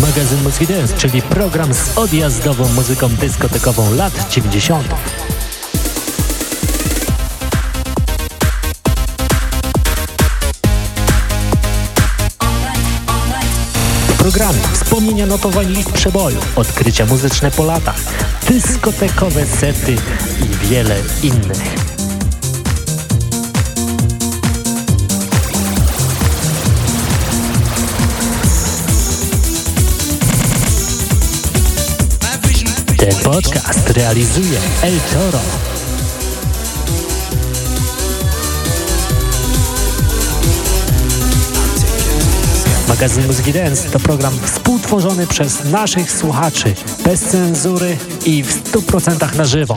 Magazyn Muzyki Dance, czyli program z odjazdową muzyką dyskotekową lat 90. W programie wspomnienia notowań list przeboju, odkrycia muzyczne po latach, dyskotekowe sety i wiele innych. Podcast realizuje El Toro. Magazyn Muzyki Dance to program współtworzony przez naszych słuchaczy, bez cenzury i w 100% na żywo.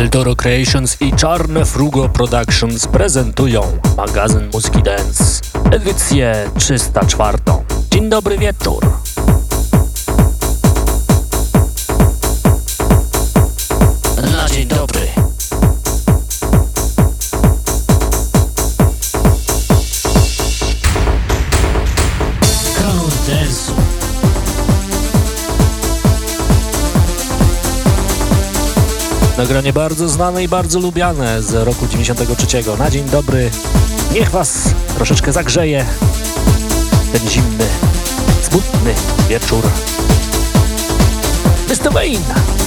Eldoro Creations i Czarne Frugo Productions prezentują magazyn Muzyki Dance, edycję 304. Dzień dobry wieczór. Nagranie bardzo znane i bardzo lubiane z roku 93. Na dzień dobry. Niech Was troszeczkę zagrzeje ten zimny, smutny wieczór. Mr. Wayne.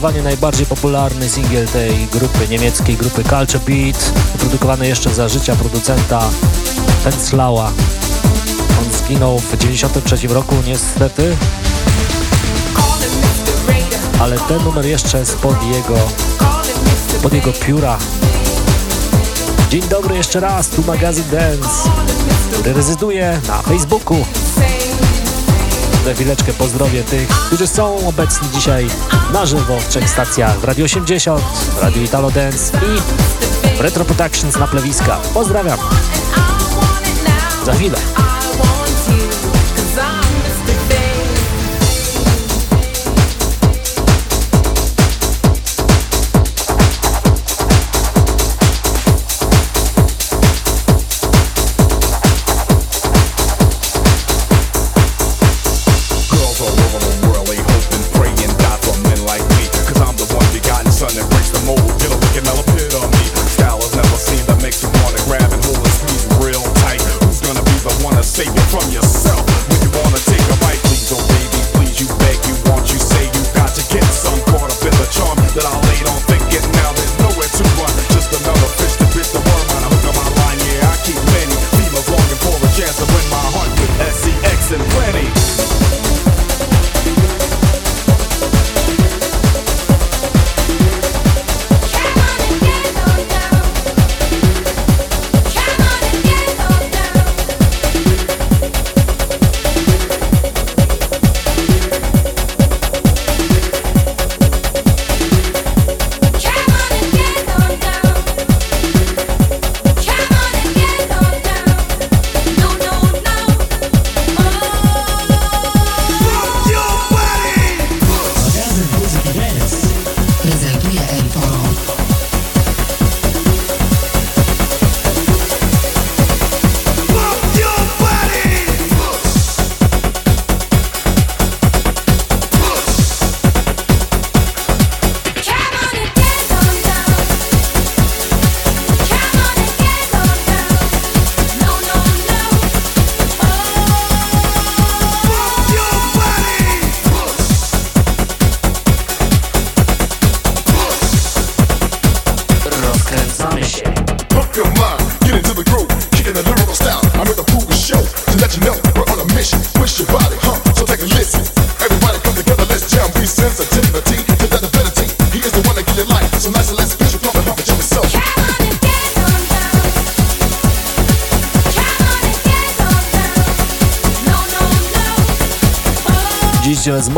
Zdecydowanie najbardziej popularny singiel tej grupy, niemieckiej grupy Culture Beat, wyprodukowany jeszcze za życia producenta Penslała. On zginął w 1993 roku niestety, ale ten numer jeszcze spod jego, pod jego pióra. Dzień dobry jeszcze raz, tu magazyn Dance, który rezyduje na Facebooku. Za chwileczkę pozdrowię tych, którzy są obecni dzisiaj na żywo w trzech stacjach w Radio 80, Radio Italo Dance i Retro Productions na plewiska. Pozdrawiam! Za chwilę.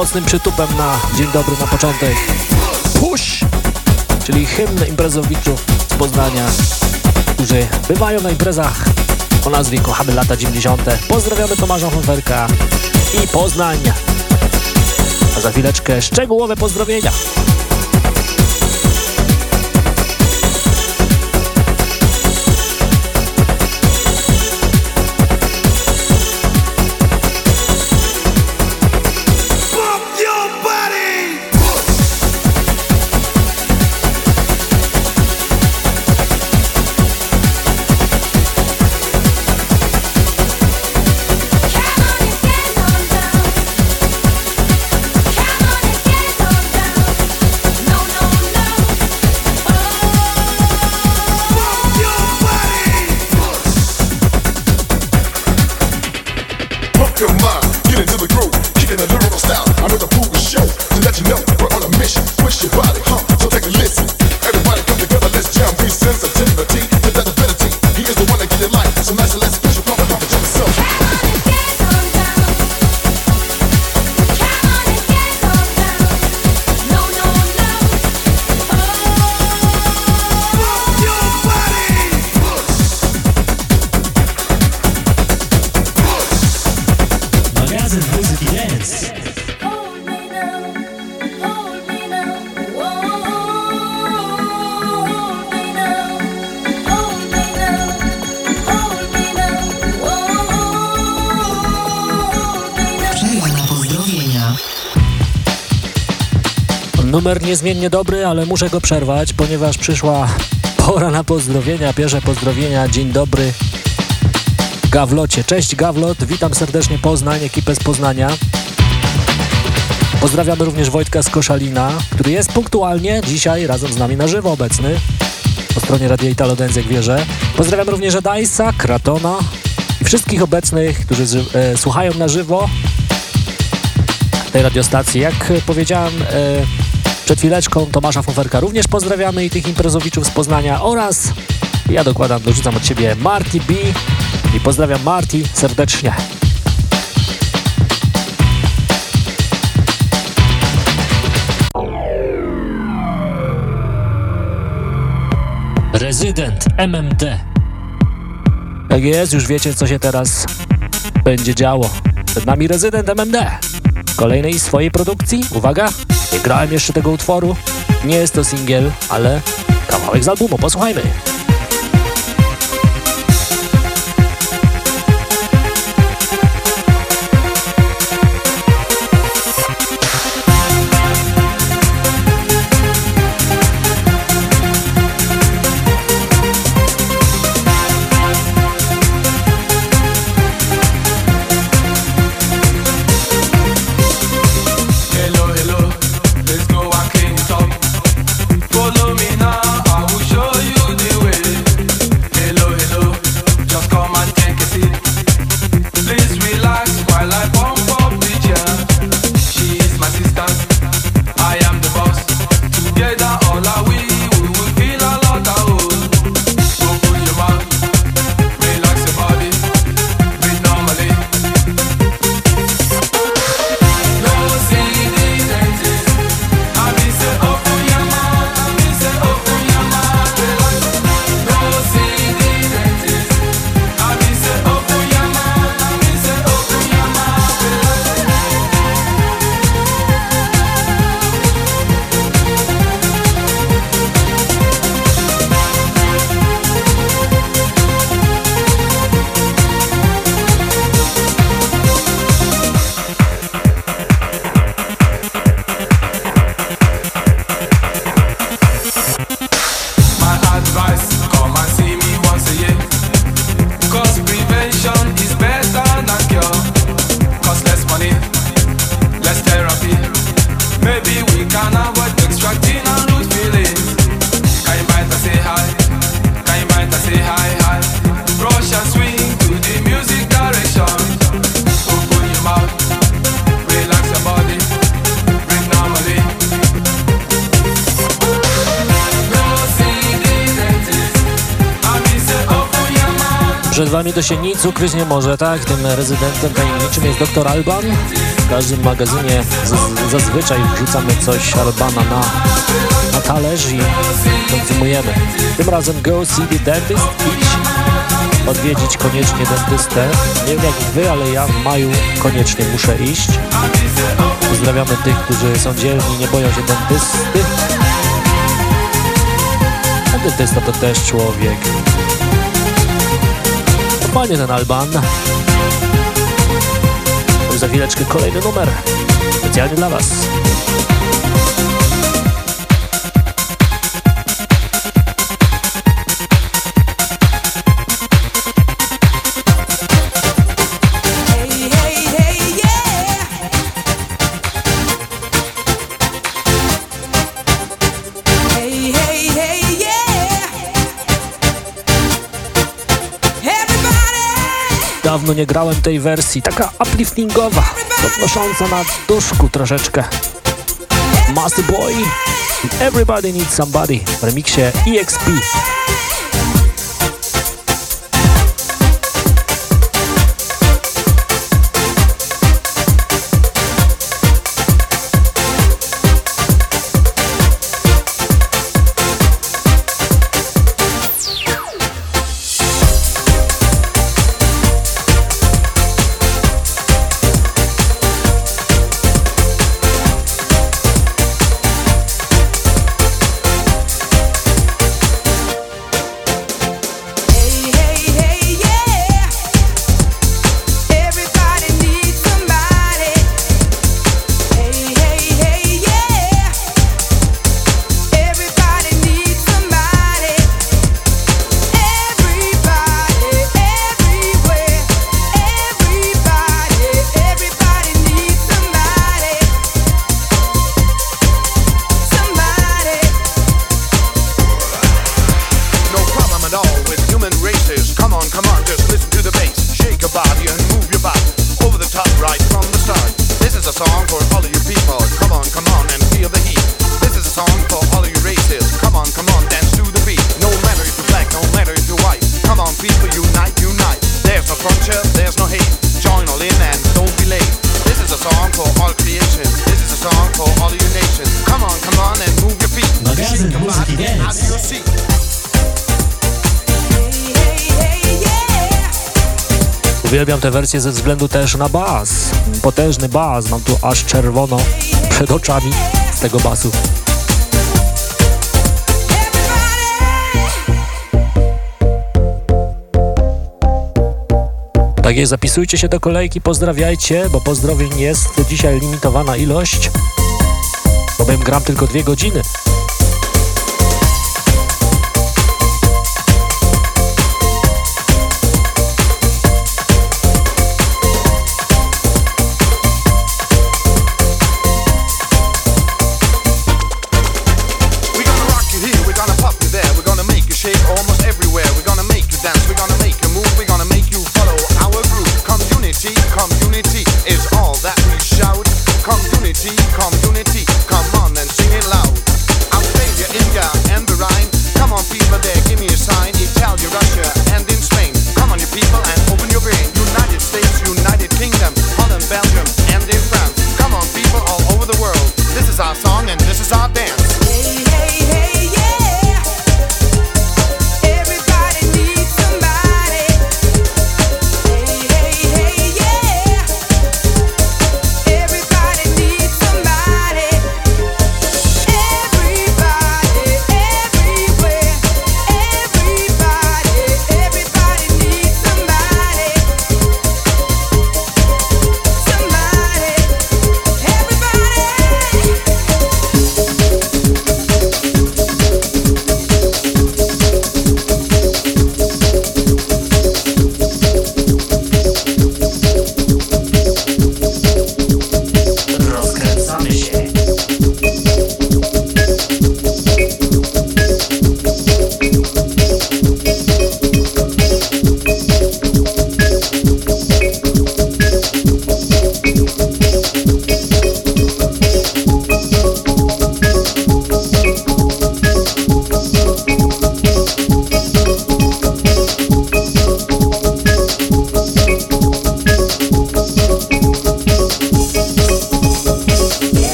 Mocnym przytupem na dzień dobry na początek. Push! Czyli hymn imprezowiczów z Poznania, którzy bywają na imprezach o nazwie Kochamy lata 90. Pozdrawiamy Tomasza Honferka i Poznań. A za chwileczkę szczegółowe pozdrowienia. into the groove, kicking the lyrical style. Numer niezmiennie dobry, ale muszę go przerwać, ponieważ przyszła pora na pozdrowienia. Pierwsze pozdrowienia. Dzień dobry. Gawlocie. Cześć Gawlot, witam serdecznie Poznań, ekipę z Poznania. Pozdrawiamy również Wojtka z Koszalina, który jest punktualnie dzisiaj razem z nami na żywo obecny po stronie Radia Italo jak wierzę. Pozdrawiam również Edajsa, Kratona i wszystkich obecnych, którzy e, słuchają na żywo tej radiostacji. Jak powiedziałem, e, przed chwileczką Tomasza Foferka również pozdrawiamy i tych imprezowiczów z Poznania oraz ja dokładam, dorzucam od siebie Marty B i pozdrawiam Marty serdecznie. Rezydent MMD. Tak jest, już wiecie co się teraz będzie działo. Przed nami rezydent MMD. Kolejnej swojej produkcji. Uwaga, nie grałem jeszcze tego utworu. Nie jest to singiel, ale kawałek z albumu. Posłuchajmy. Z wami to się nic ukryć nie może, tak? Tym rezydentem tajemniczym jest dr Alban. W każdym magazynie zazwyczaj wrzucamy coś Albana na, na talerz i konsumujemy. Tym razem Go See the Dentist, idź odwiedzić koniecznie dentystę. Nie wiem jak wy, ale ja w maju koniecznie muszę iść. Pozdrawiamy tych, którzy są dzielni, nie boją się dentysty. Dentysta to też człowiek. Fajnie ten Alban. Za chwileczkę kolejny numer. Specjalnie dla Was. Dawno nie grałem tej wersji, taka upliftingowa, podnosząca na duszku troszeczkę. Master Boy, Everybody Needs Somebody w remiksie EXP. Uwielbiam tę wersję ze względu też na bas. Potężny bas, mam tu aż czerwono przed oczami z tego basu. Tak jest, zapisujcie się do kolejki, pozdrawiajcie, bo pozdrowień jest dzisiaj limitowana ilość, bowiem gram tylko dwie godziny.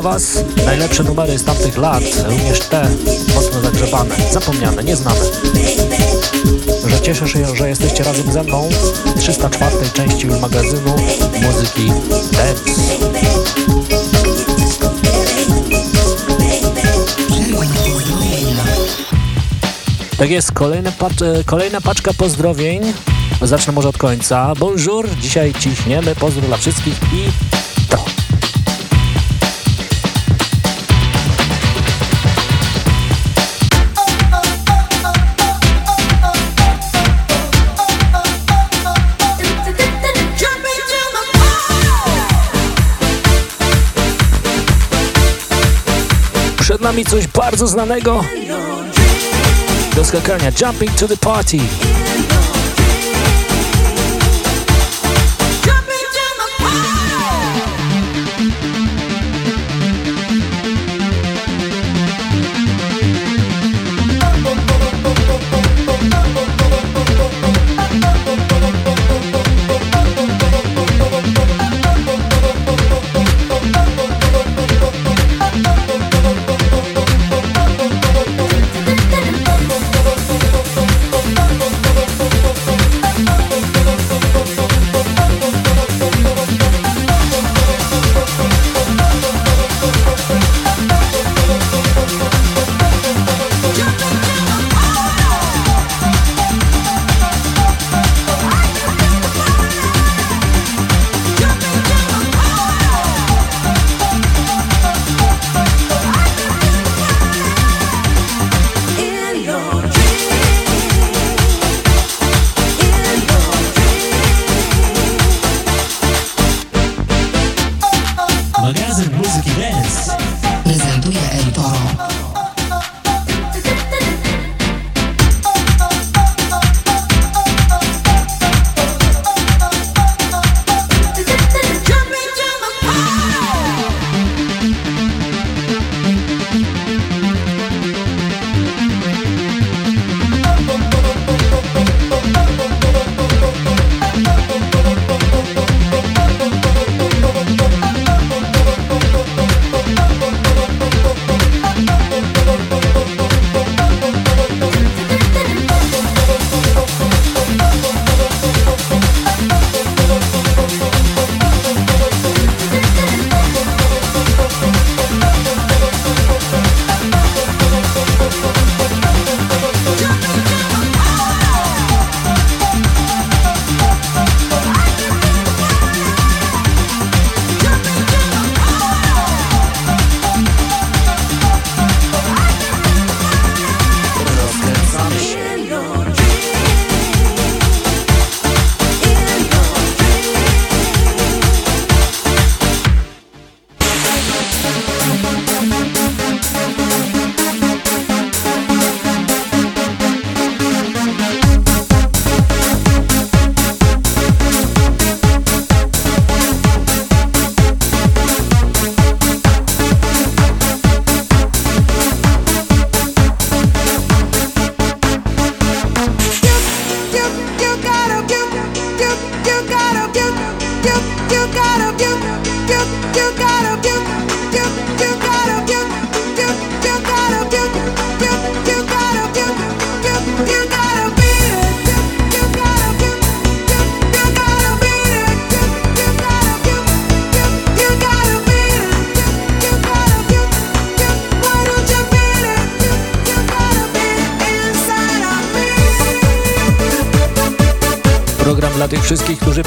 Was najlepsze numery z tamtych lat, również te mocno zagrzebane, zapomniane, nieznane. Że cieszę się, że jesteście razem ze mną w 304 części magazynu muzyki Dance. Tak jest, kolejna, pac e, kolejna paczka pozdrowień. Zacznę może od końca. Bonjour, dzisiaj ciśniemy, pozdro dla wszystkich i nami coś bardzo znanego do skakania. Jumping to the party.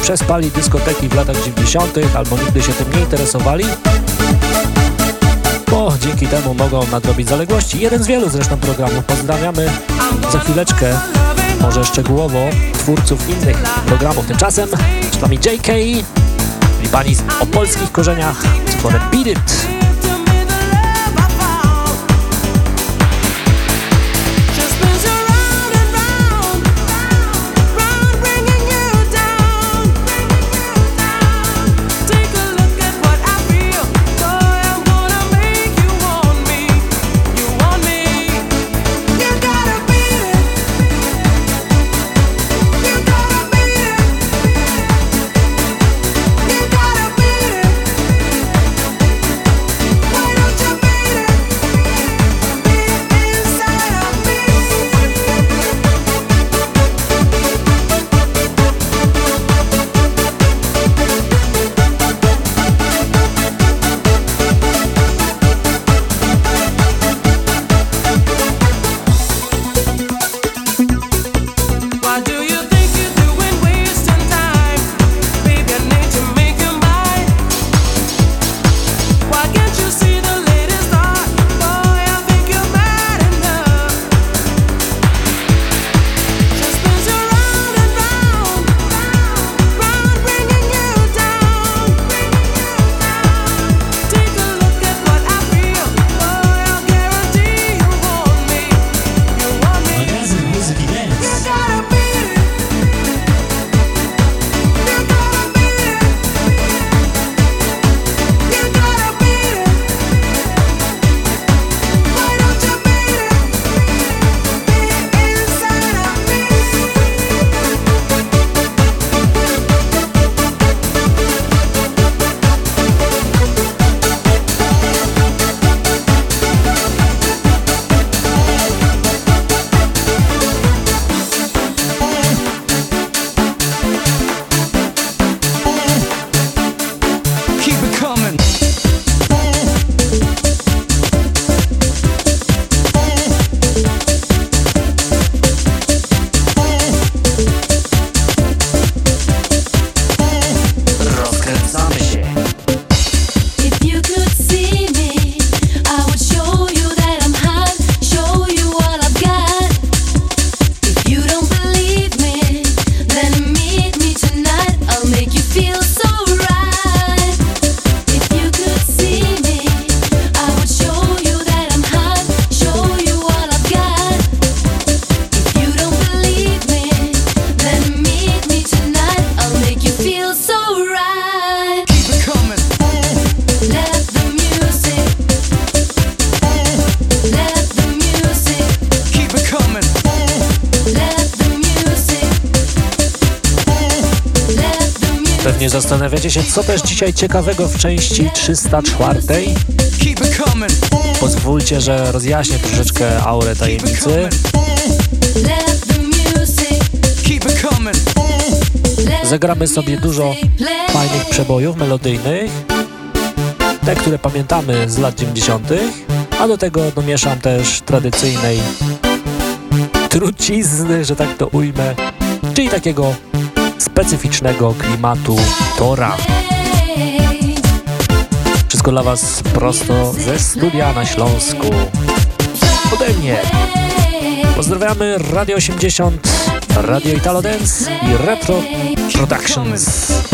Przespali dyskoteki w latach 90. albo nigdy się tym nie interesowali, bo dzięki temu mogą nadrobić zaległości. Jeden z wielu zresztą programów. Pozdrawiamy za chwileczkę, może szczegółowo, twórców innych programów. Tymczasem z nami JK, czyli pani o polskich korzeniach z Beat It. Dzisiaj ciekawego w części 304. Pozwólcie, że rozjaśnię troszeczkę aurę tajemnicy. Zagramy sobie dużo fajnych przebojów melodyjnych, te, które pamiętamy z lat 90., a do tego domieszam też tradycyjnej trucizny, że tak to ujmę, czyli takiego specyficznego klimatu Tora. Wszystko dla Was prosto ze studia na Śląsku. Ode mnie. Pozdrawiamy Radio 80, Radio Italo Dance i Retro Productions.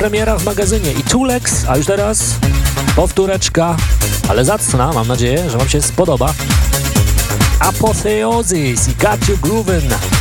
Premiera w magazynie i Tulex, a już teraz powtóreczka, ale zacna, mam nadzieję, że Wam się spodoba. Apotheosis i Got You Groovin'.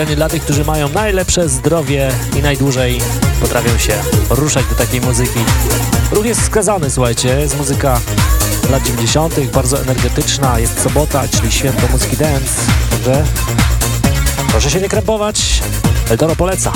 Specjalnie dla tych, którzy mają najlepsze zdrowie i najdłużej potrafią się ruszać do takiej muzyki. Ruch jest wskazany, słuchajcie, jest muzyka lat 90., bardzo energetyczna, jest sobota, czyli święto muzyki dance, także proszę się nie krępować, Eldoro poleca.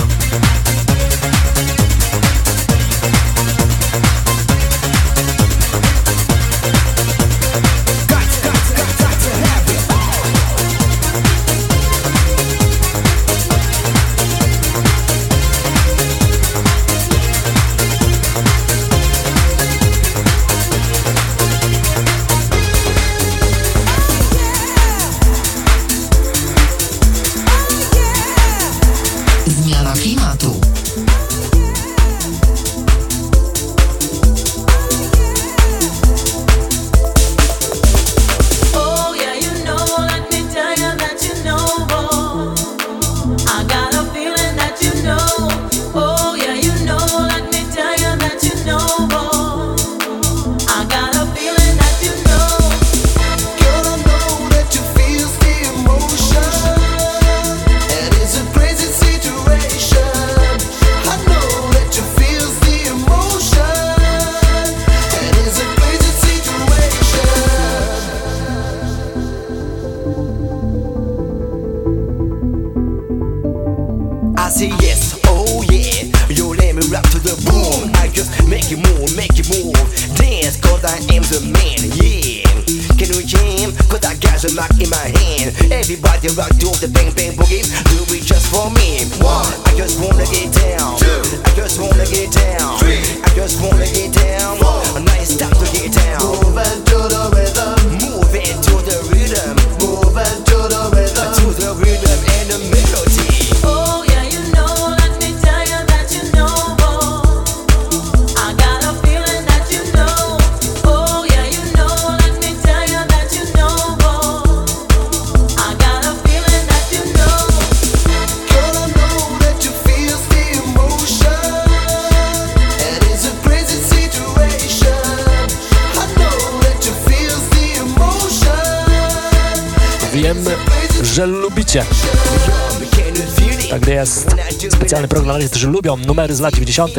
Specjalny program dla którzy lubią numery z lat 90.,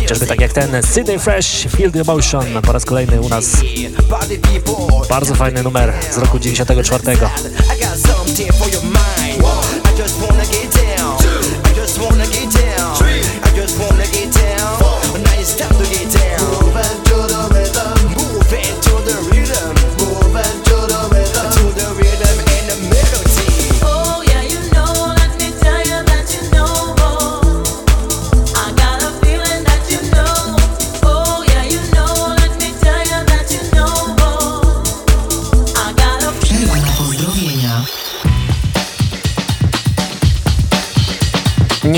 chociażby tak jak ten Sydney Fresh, Feel the Emotion, po raz kolejny u nas. Bardzo fajny numer z roku 94.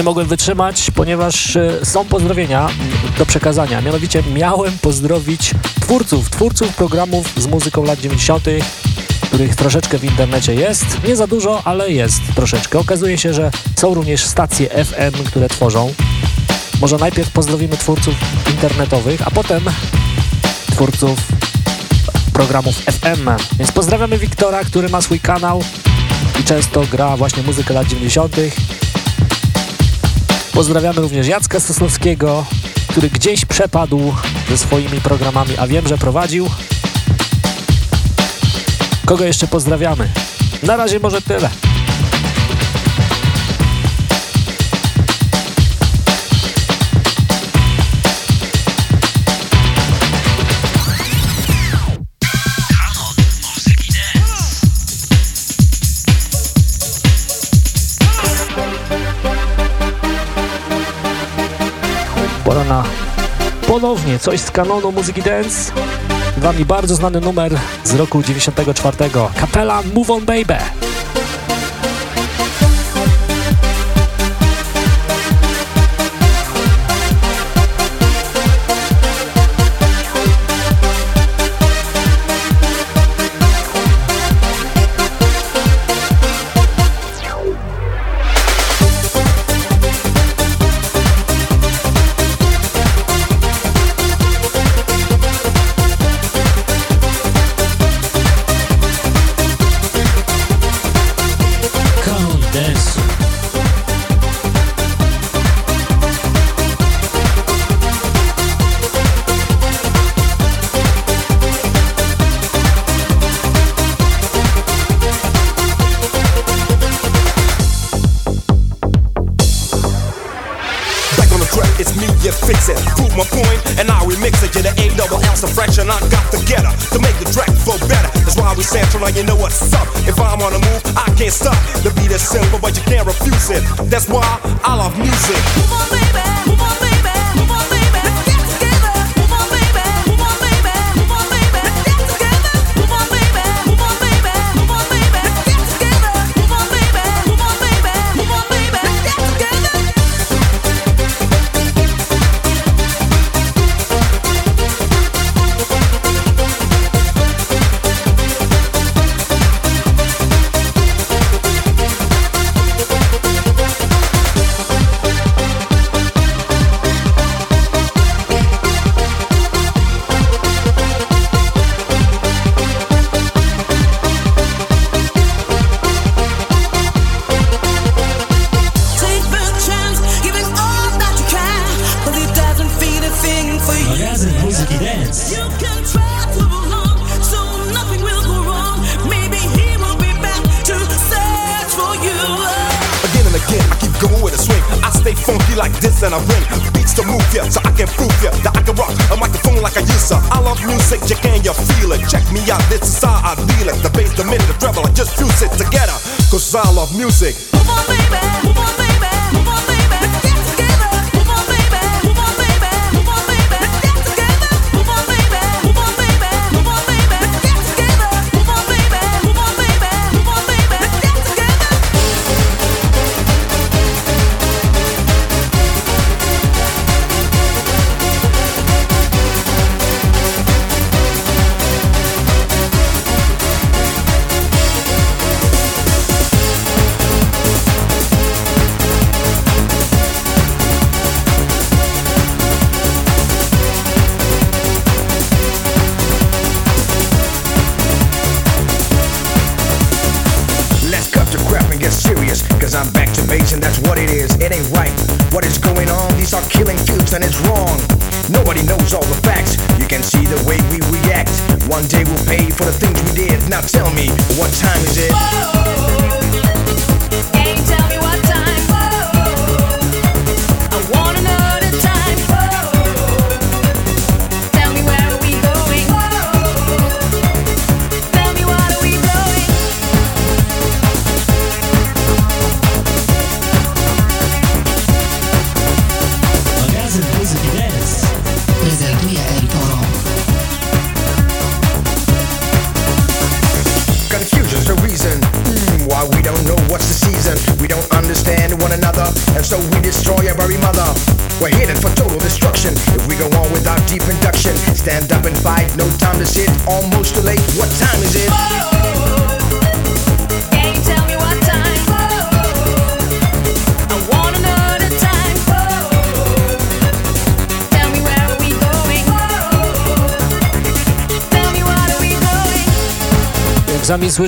mogłem wytrzymać, ponieważ e, są pozdrowienia do przekazania. Mianowicie miałem pozdrowić twórców, twórców programów z muzyką lat 90., których troszeczkę w internecie jest. Nie za dużo, ale jest troszeczkę. Okazuje się, że są również stacje FM, które tworzą. Może najpierw pozdrowimy twórców internetowych, a potem twórców programów FM. Więc pozdrawiamy Wiktora, który ma swój kanał i często gra właśnie muzykę lat 90. Pozdrawiamy również Jacka Sosnowskiego, który gdzieś przepadł ze swoimi programami, a wiem, że prowadził. Kogo jeszcze pozdrawiamy? Na razie może tyle. Ponownie coś z kanonu muzyki dance. Wami bardzo znany numer z roku 94. Kapela Move On Baby.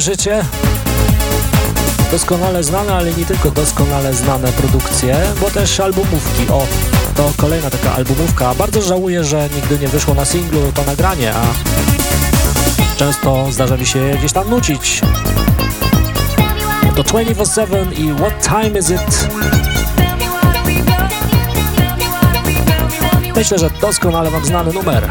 Słyszycie? Doskonale znane, ale nie tylko doskonale znane produkcje, bo też albumówki. O, to kolejna taka albumówka. Bardzo żałuję, że nigdy nie wyszło na singlu to nagranie, a często zdarza mi się gdzieś tam nucić. To 24-7 i What Time Is It? Myślę, że doskonale Wam znany numer.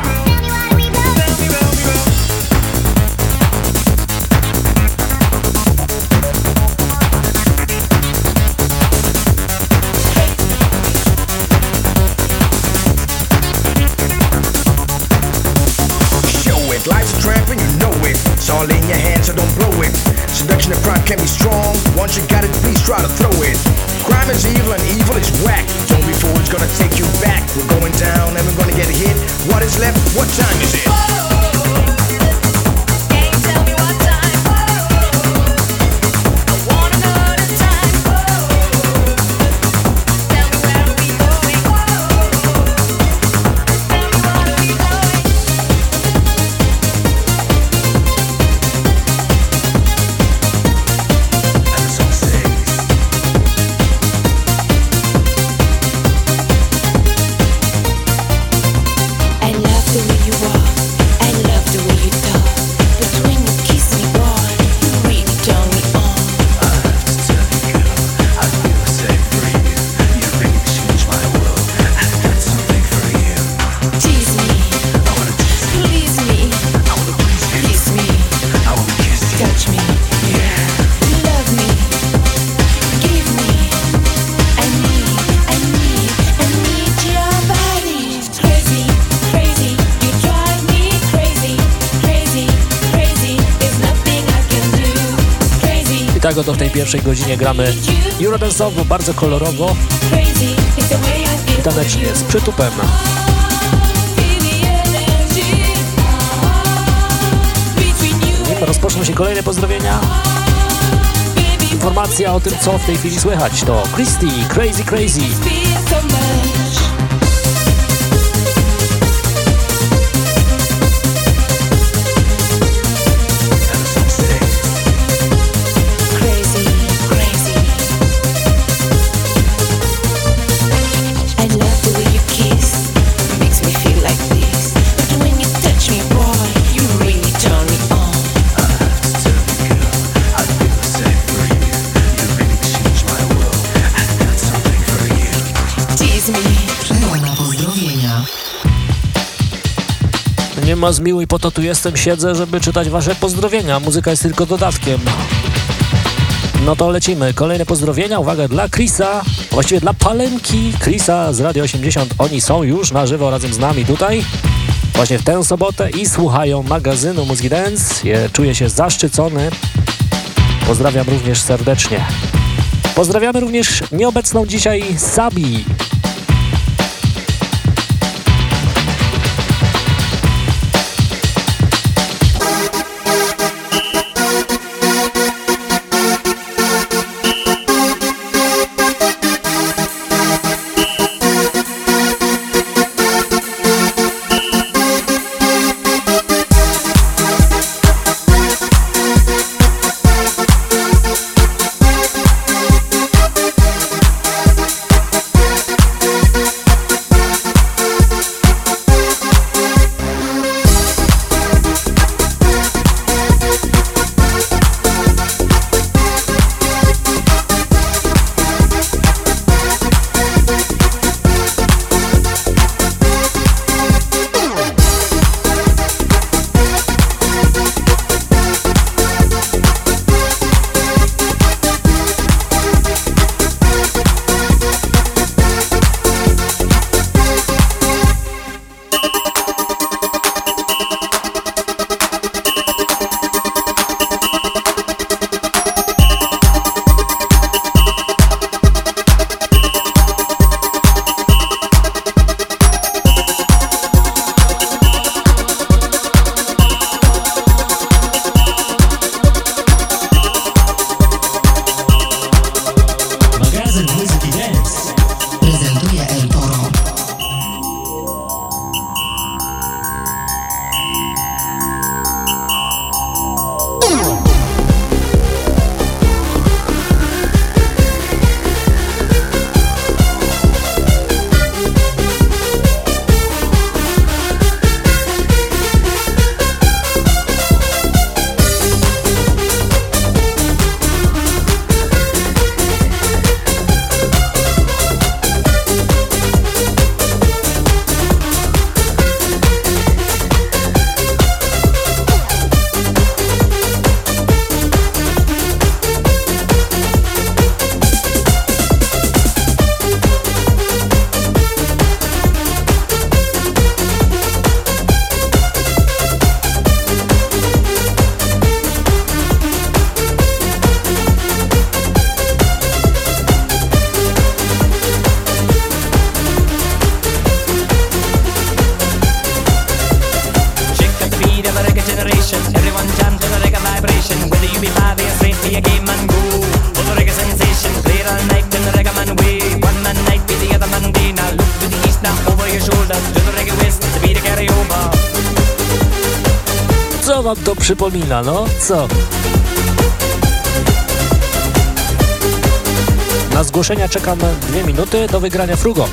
Can be strong. Once you got it, please try to throw it. Crime is evil and evil is whack. Don't be foolish, gonna take you back. We're going down and we're gonna get hit. What is left? What time is it? Tego to w tej pierwszej godzinie gramy Eurodance'owo, bardzo kolorowo i tanecznie, z przytupem. Nim rozpoczną się kolejne pozdrowienia, informacja o tym, co w tej chwili słychać, to Christy, Crazy Crazy. Ma zmiłuj, po to tu jestem, siedzę, żeby czytać wasze pozdrowienia. Muzyka jest tylko dodatkiem. No to lecimy. Kolejne pozdrowienia. Uwaga dla Chrisa, właściwie dla Palemki Chrisa z Radio 80. Oni są już na żywo razem z nami tutaj. Właśnie w tę sobotę i słuchają magazynu Muzyki Dance. Czuję się zaszczycony. Pozdrawiam również serdecznie. Pozdrawiamy również nieobecną dzisiaj Sabi. Przypomina, no co? Na zgłoszenia czekam dwie minuty do wygrania frugo.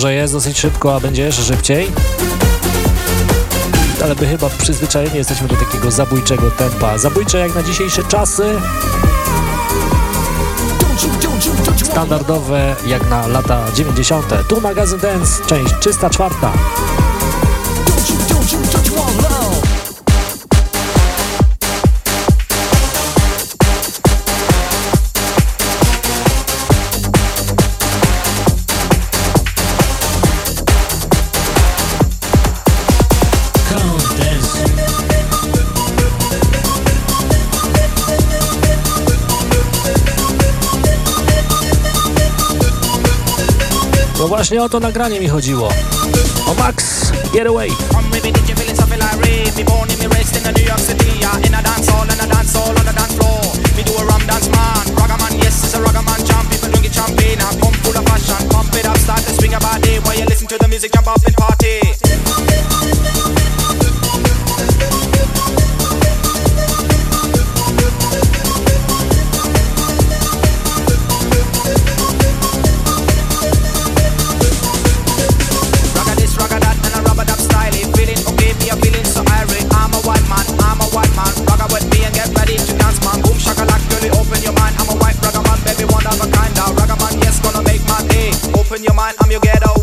Że jest dosyć szybko, a będzie jeszcze szybciej. Ale my chyba przyzwyczajeni jesteśmy do takiego zabójczego tempa. Zabójcze jak na dzisiejsze czasy. standardowe jak na lata 90. Tu magazyn Dance, część 304. właśnie o to nagranie mi chodziło. O Max, Get Away. to the music, jump up and party. in your mind, I'm your ghetto.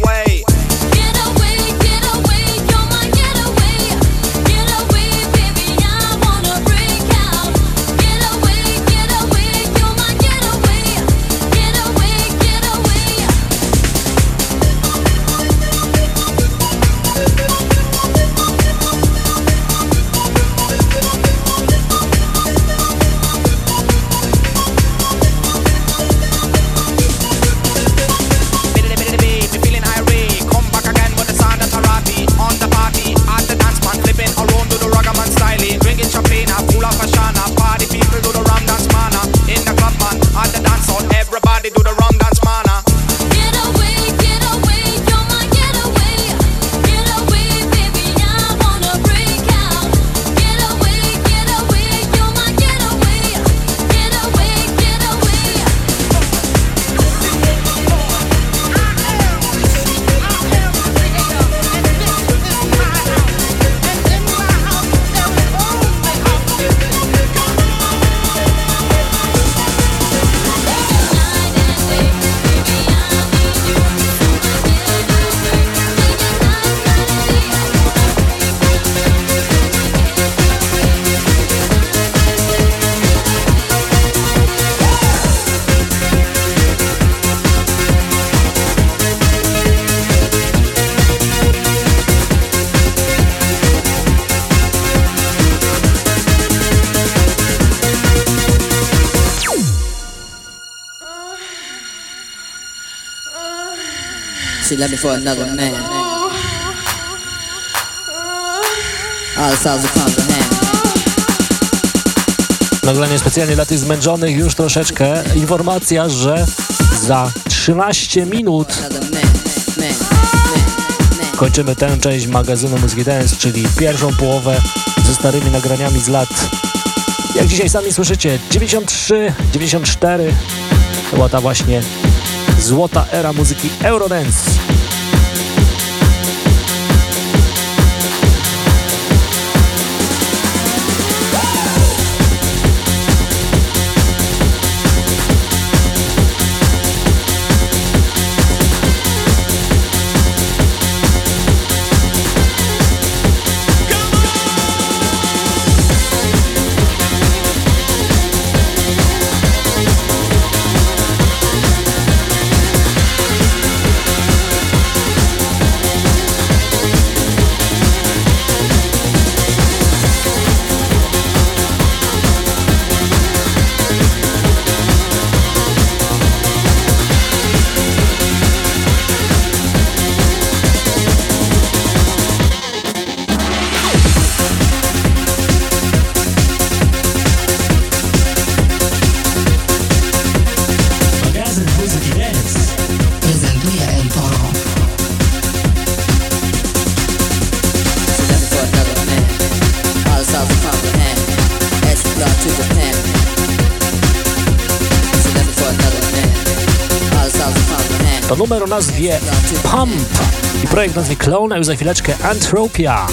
She left me for another man. All the songs are comprehend. Nagranie specjalnie dla tych zmęczonych już troszeczkę. Informacja, że za 13 minut kończymy tę część magazynu Muzyki Dance, czyli pierwszą połowę ze starymi nagraniami z lat, jak dzisiaj sami słyszycie, 93, 94. To była ta właśnie złota era muzyki Eurodance. O nazwie Pump i projekt o nazwie Clone, a już za chwileczkę Antropia.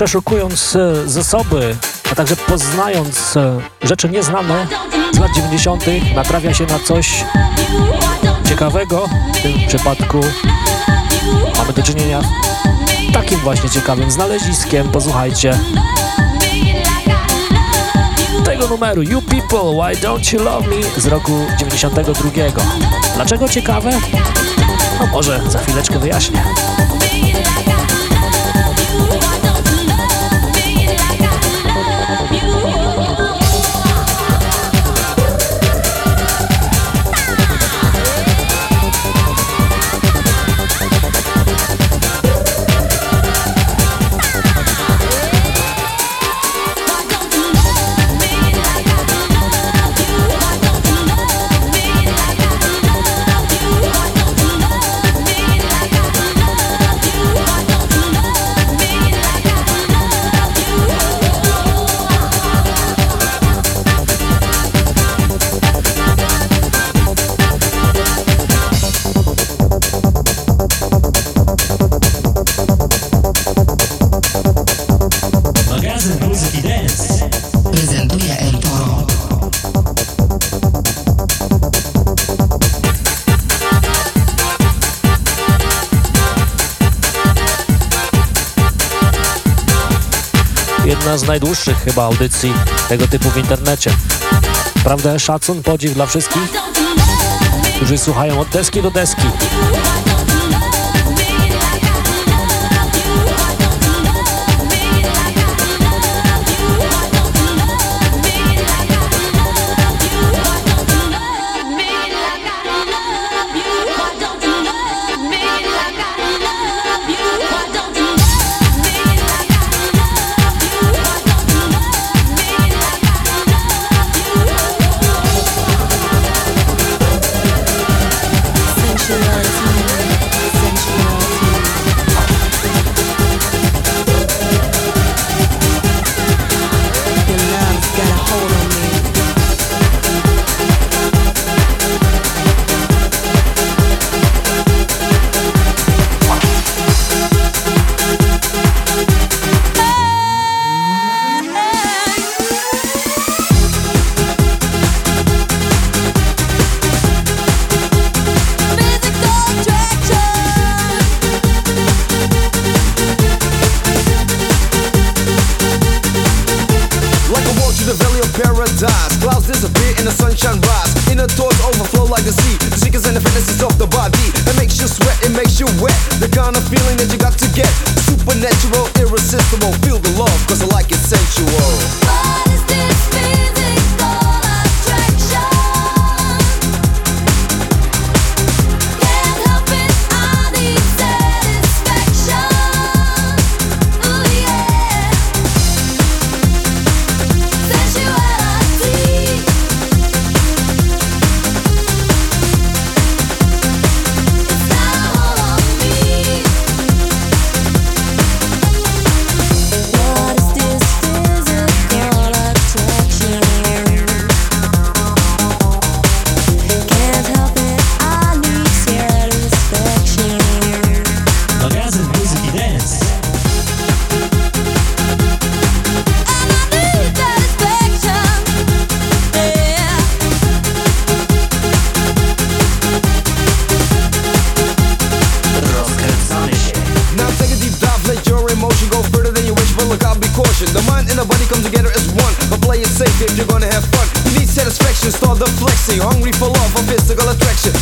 Przeszukując e, zasoby, a także poznając e, rzeczy nieznane z lat 90. natrafia się na coś ciekawego. W tym przypadku mamy do czynienia z takim właśnie ciekawym znaleziskiem. Posłuchajcie tego numeru You People, Why Don't You Love Me z roku 92. Dlaczego ciekawe? No może za chwileczkę wyjaśnię. Jedna z najdłuższych chyba audycji tego typu w internecie. Prawda? Szacun, podziw dla wszystkich, którzy słuchają od deski do deski.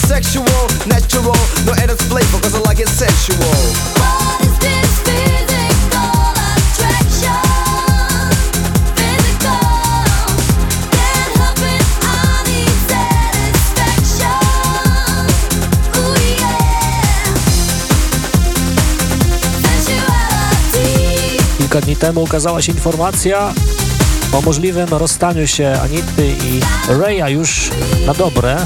Sexual, natural, no added flavor, cause I like it sensual. Kilka dni temu ukazała się informacja o możliwym rozstaniu się Anity i Raya już na dobre.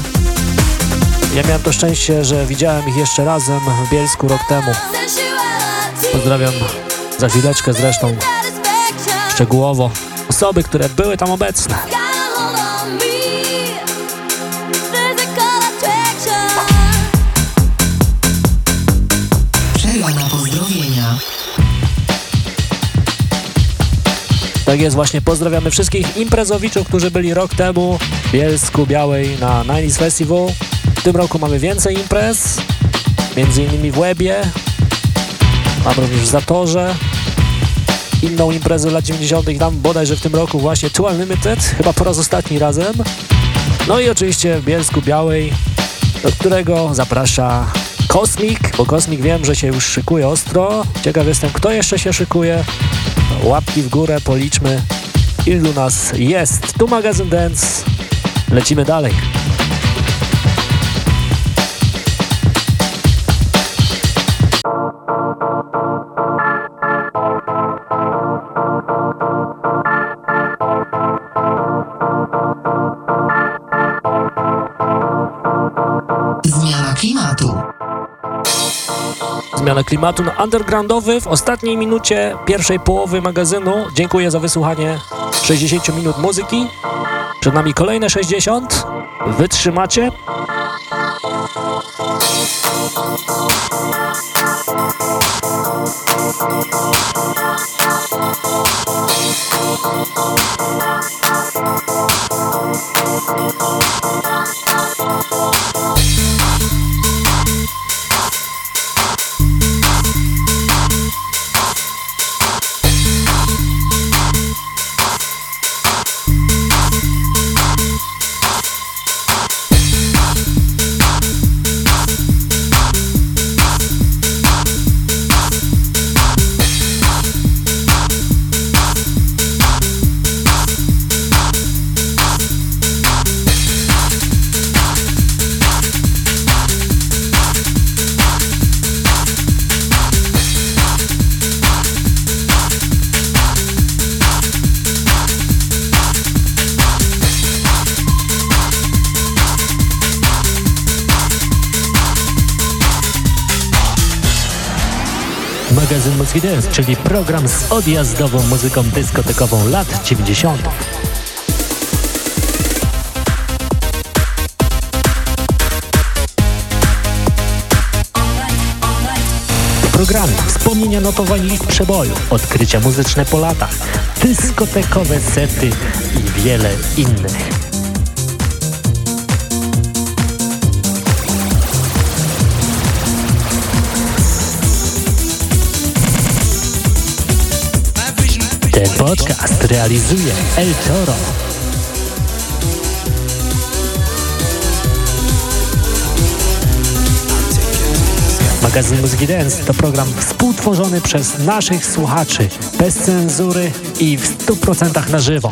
Ja miałem to szczęście, że widziałem ich jeszcze razem w Bielsku rok temu. Pozdrawiam za chwileczkę zresztą szczegółowo osoby, które były tam obecne. Przerwa na pozdrowienia. Tak jest, właśnie pozdrawiamy wszystkich imprezowiczów, którzy byli rok temu w Bielsku Białej na 90s Festival. W tym roku mamy więcej imprez, między innymi w Łebie, mam również w Zatorze, inną imprezę lat 90. tam bodajże w tym roku właśnie Two Unlimited, chyba po raz ostatni razem. No i oczywiście w Bielsku Białej, do którego zaprasza Kosmik, bo Kosmik wiem, że się już szykuje ostro. Ciekaw jestem, kto jeszcze się szykuje. Łapki w górę, policzmy ilu nas jest. Tu magazyn Dance. Lecimy dalej. Zmiana klimatu na undergroundowy w ostatniej minucie pierwszej połowy magazynu. Dziękuję za wysłuchanie 60 minut muzyki. Przed nami kolejne 60. Wytrzymacie? Dance, czyli program z odjazdową muzyką dyskotekową lat 90. Programy, wspomnienia notowań list przeboju, odkrycia muzyczne po latach, dyskotekowe sety i wiele innych. Podcast realizuje El Toro. Magazyn Muzyki Dance to program współtworzony przez naszych słuchaczy, bez cenzury i w 100% na żywo.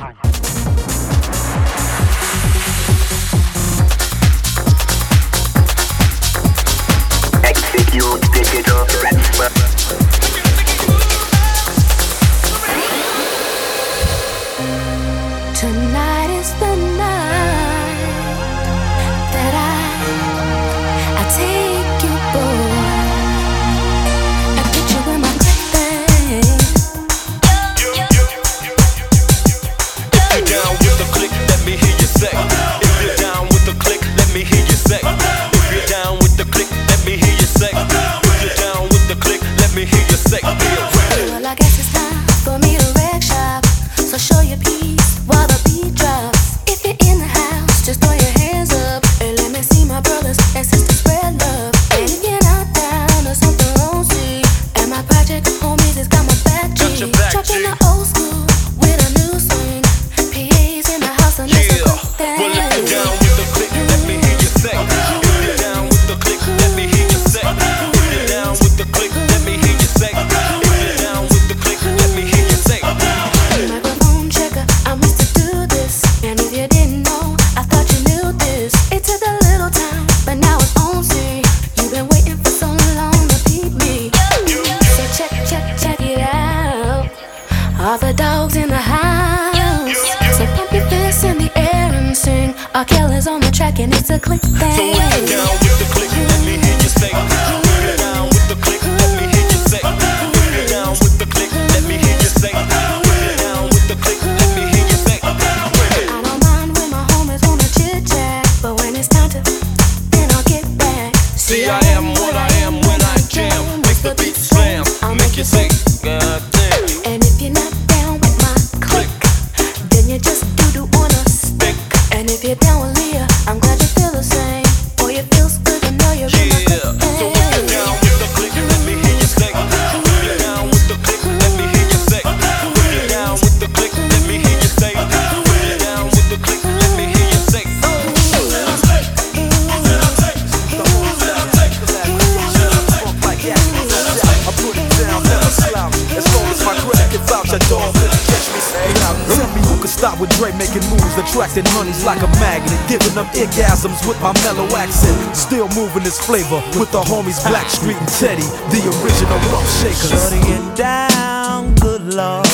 With the homies Blackstreet and Teddy, the original rough shakers. Shorty get down, good lord.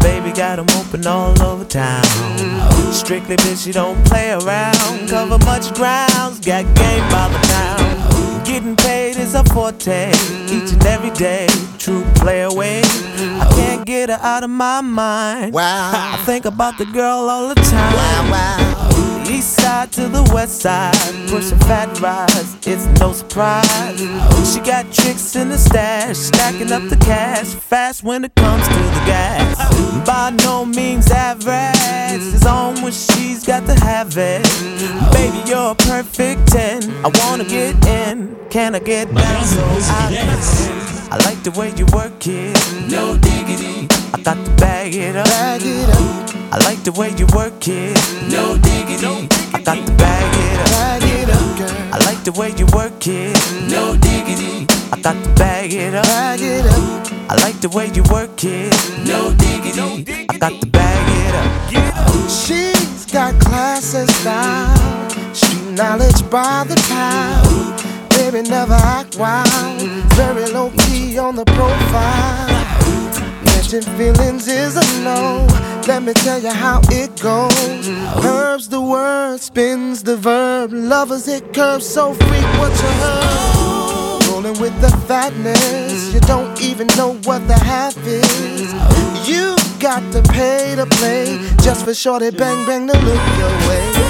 Baby got 'em open all over town. Strictly bitch, she don't play around. Cover much grounds, got game by the pound. Getting paid is a forte, each and every day. True play away. I can't get her out of my mind. Wow. I think about the girl all the time. Wow, wow. East side to the west side, pushing fat rides, it's no surprise. Oh, She got tricks in the stash, stacking up the cash, fast when it comes to the gas. By no means average, it's on when she's got to have it. Baby, you're a perfect 10. I wanna get in, can I get down so I I like the way you work it, no diggity. I got to bag it up. Bag it up, I like the way you work it, no diggity. I got to bag it up. bag it up, girl. I like the way you work it, no diggity. I got to bag it up. Bag it up, I like the way you work it, no diggity. I got to bag it up. She's got class and style, street knowledge by the pound. Baby, never act wild, very low key on the profile. Catching feelings is a no. Let me tell you how it goes. Curves the word, spins the verb. Lovers hit curves, so what you heard. Rolling with the fatness, you don't even know what the half is. You got to pay to play just for shorty bang bang to look your way.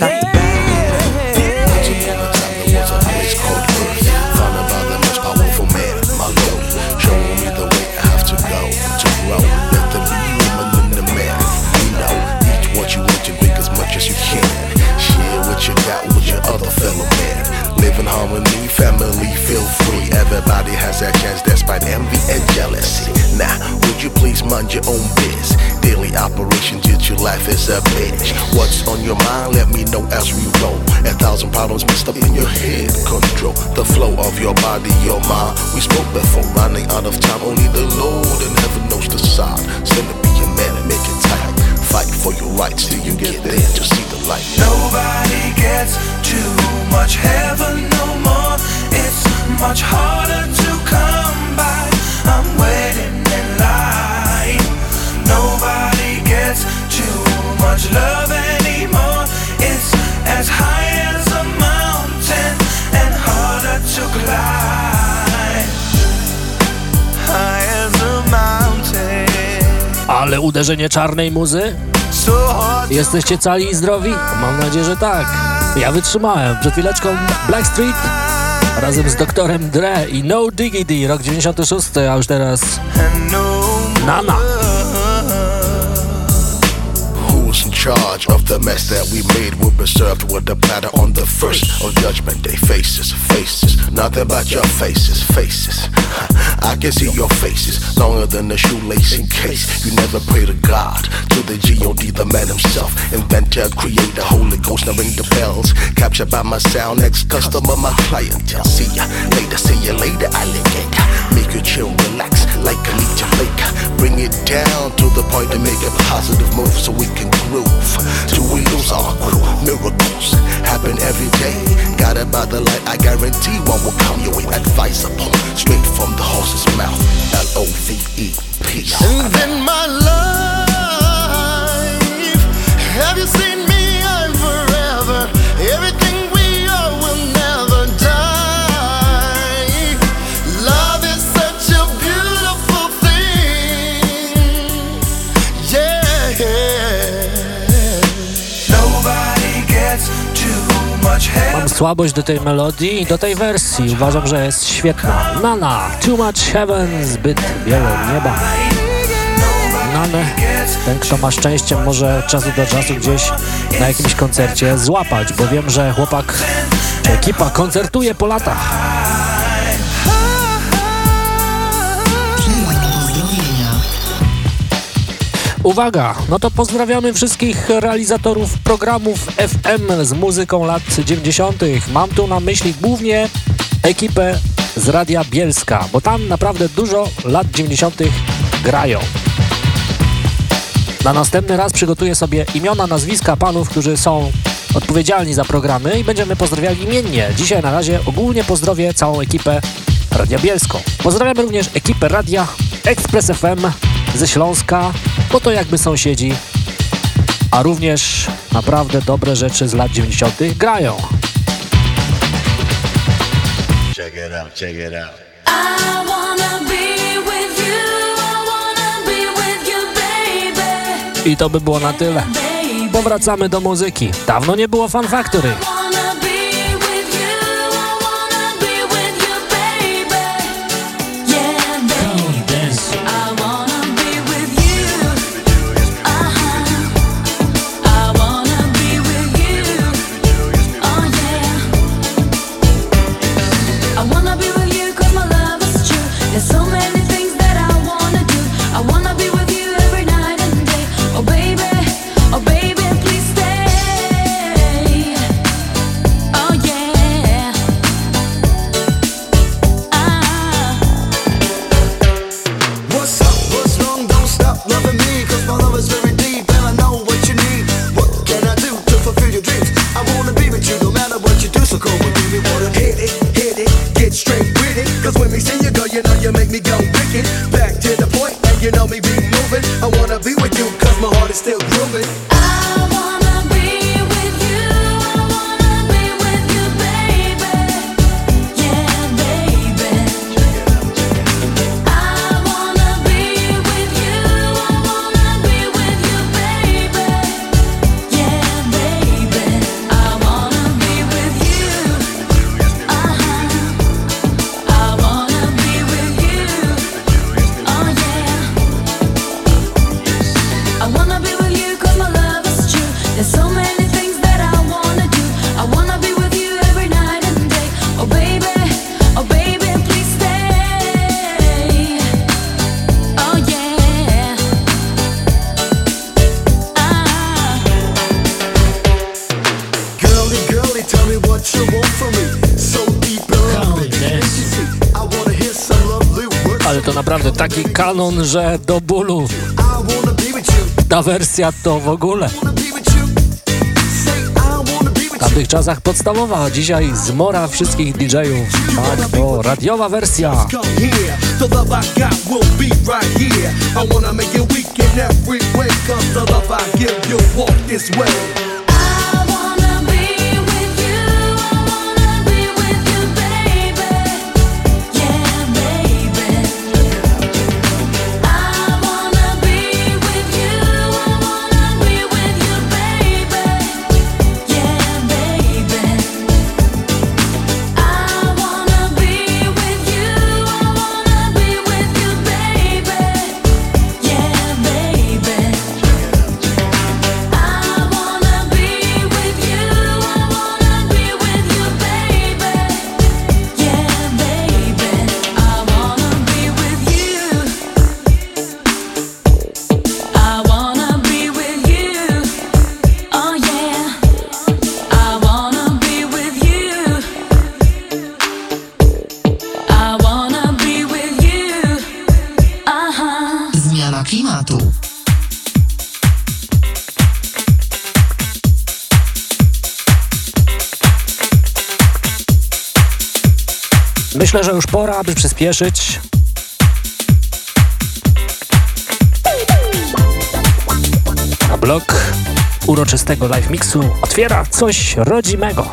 got to Everybody has their chance despite envy and jealousy. Now, would you please mind your own biz? Daily operations, yet your life is a bitch. What's on your mind? Let me know as we roll. A thousand problems mixed up in your head. Control the flow of your body, your mind. We spoke before running out of time. Only the Lord in heaven knows the side. Stand to be a man and make it tight. Fight for your rights till you get there to see the light. Nobody gets too much heaven no more. It's much harder to come by. I'm waiting in line. Nobody gets too much love anymore. It's as high as a mountain and harder to climb. High as a mountain. Ale uderzenie czarnej muzy? Jesteście cali i zdrowi? Mam nadzieję, że tak. Ja wytrzymałem. Przed chwileczką Blackstreet razem z doktorem Dre i No Diggity, rok 96, a już teraz Nana. Charge of the mess that we made will be served with a platter on the first of Judgment Day. Faces, faces, nothing but your faces, faces. I can see your faces longer than a shoelace in case you never pray to God, to the G.O.D. the man himself, inventor, creator, Holy Ghost. Now ring the bells, captured by my sound, ex customer, my clientele. See ya later, see ya later, alligator. Make you chill, relax like a leech lake. Bring it down to the point to make a positive move so we can groove. Till we lose our crew. Miracles happen every day. Guided by the light, I guarantee one will come your way. Advisable, straight from the horse's mouth. L O V E. Peace. And then my life, have you seen Mam słabość do tej melodii i do tej wersji. Uważam, że jest świetna. Nana, Too Much Heaven, zbyt wiele nieba. Nanę, ten kto ma szczęście może od czasu do czasu gdzieś na jakimś koncercie złapać, bo wiem, że chłopak ekipa koncertuje po latach. Uwaga, no to pozdrawiamy wszystkich realizatorów programów FM z muzyką lat 90. Mam tu na myśli głównie ekipę z Radia Bielska, bo tam naprawdę dużo lat 90. grają. Na następny raz przygotuję sobie imiona, nazwiska panów, którzy są odpowiedzialni za programy i będziemy pozdrawiali imiennie. Dzisiaj na razie ogólnie pozdrowię całą ekipę Radia Bielsko. Pozdrawiamy również ekipę Radia Express FM ze Śląska, bo to jakby sąsiedzi, a również naprawdę dobre rzeczy z lat 90. grają. Check it out, check it out. I to by było na tyle. Powracamy do muzyki. Dawno nie było Fan Factory. Kanon, że do bólu. Ta wersja to w ogóle. W tamtych czasach podstawowa, dzisiaj zmora wszystkich DJ-ów. Tak, to radiowa wersja. I wanna make it weak in every way, cause the love I give you walk this way. Myślę, że już pora, aby przyspieszyć. A blok uroczystego live mixu otwiera coś rodzimego.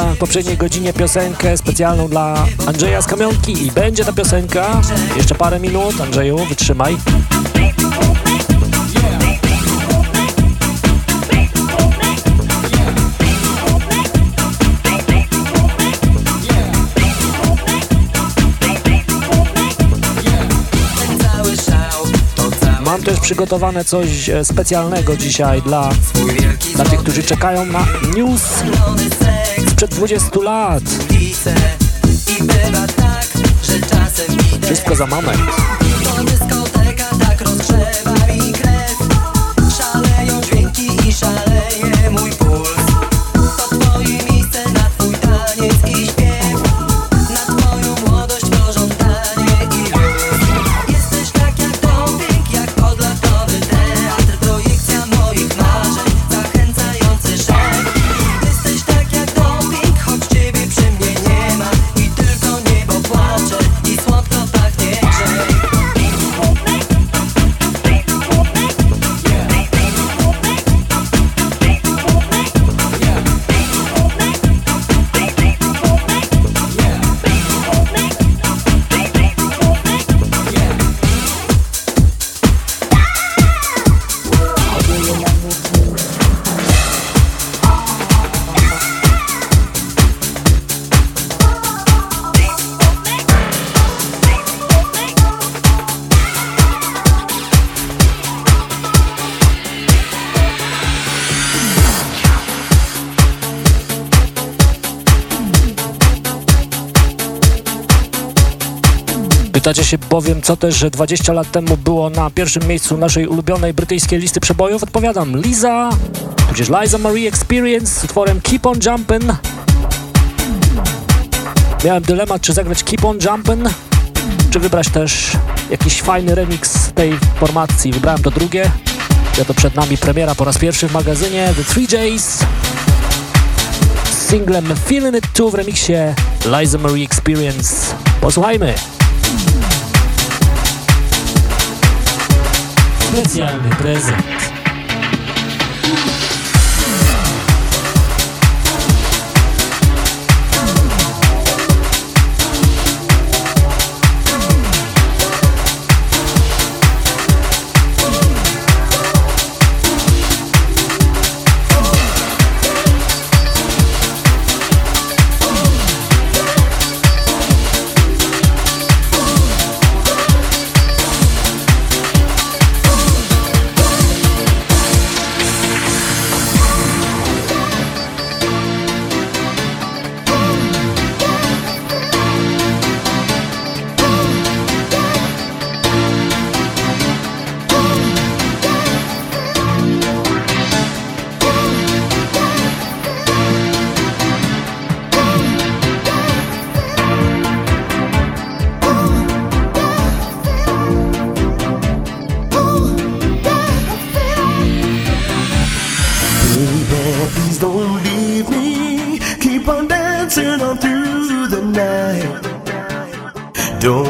W poprzedniej godzinie piosenkę specjalną dla Andrzeja z Kamionki i będzie ta piosenka. Jeszcze parę minut, Andrzeju, wytrzymaj. Mam też przygotowane coś e, specjalnego dzisiaj dla, dla tych, którzy czekają na news sprzed 20 lat. ulicę I bywa tak, że czasem idę Wszystko za moment. Pytacie się bowiem, co też, że 20 lat temu było na pierwszym miejscu naszej ulubionej brytyjskiej listy przebojów? Odpowiadam, Liza, tudzież Liza Marie Experience z utworem Keep on Jumpin'. Miałem dylemat, czy zagrać Keep on Jumpin', czy wybrać też jakiś fajny remix tej formacji. Wybrałem to drugie. Ja to przed nami premiera po raz pierwszy w magazynie The Three Jays z singlem Feeling It Too w remiksie Liza Marie Experience. Posłuchajmy. Specjalny prezent.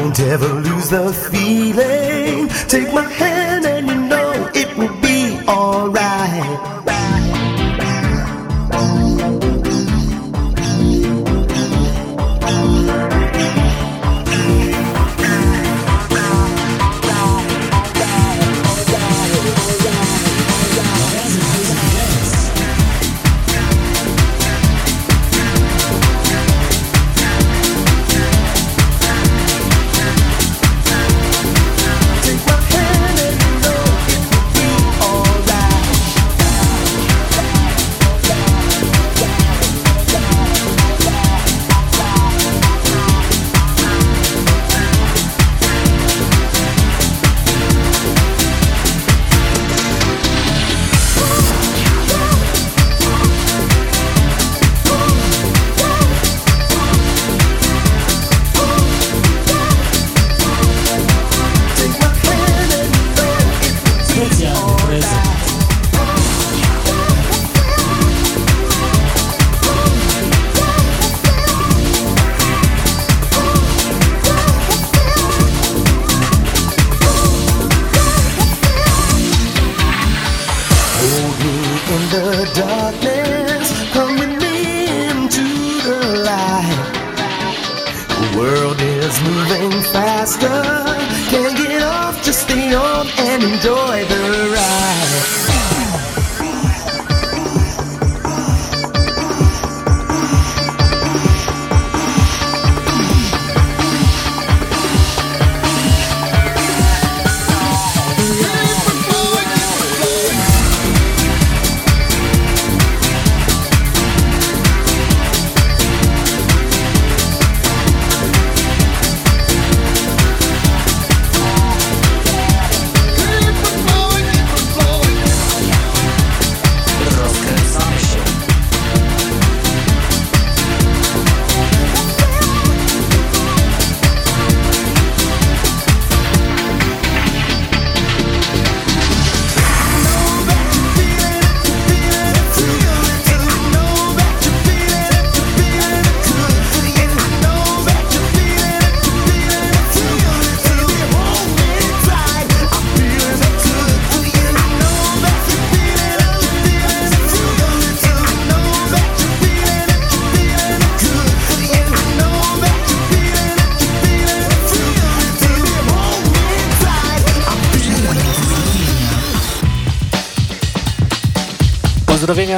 Don't ever lose the feeling. Take my hand and you know it will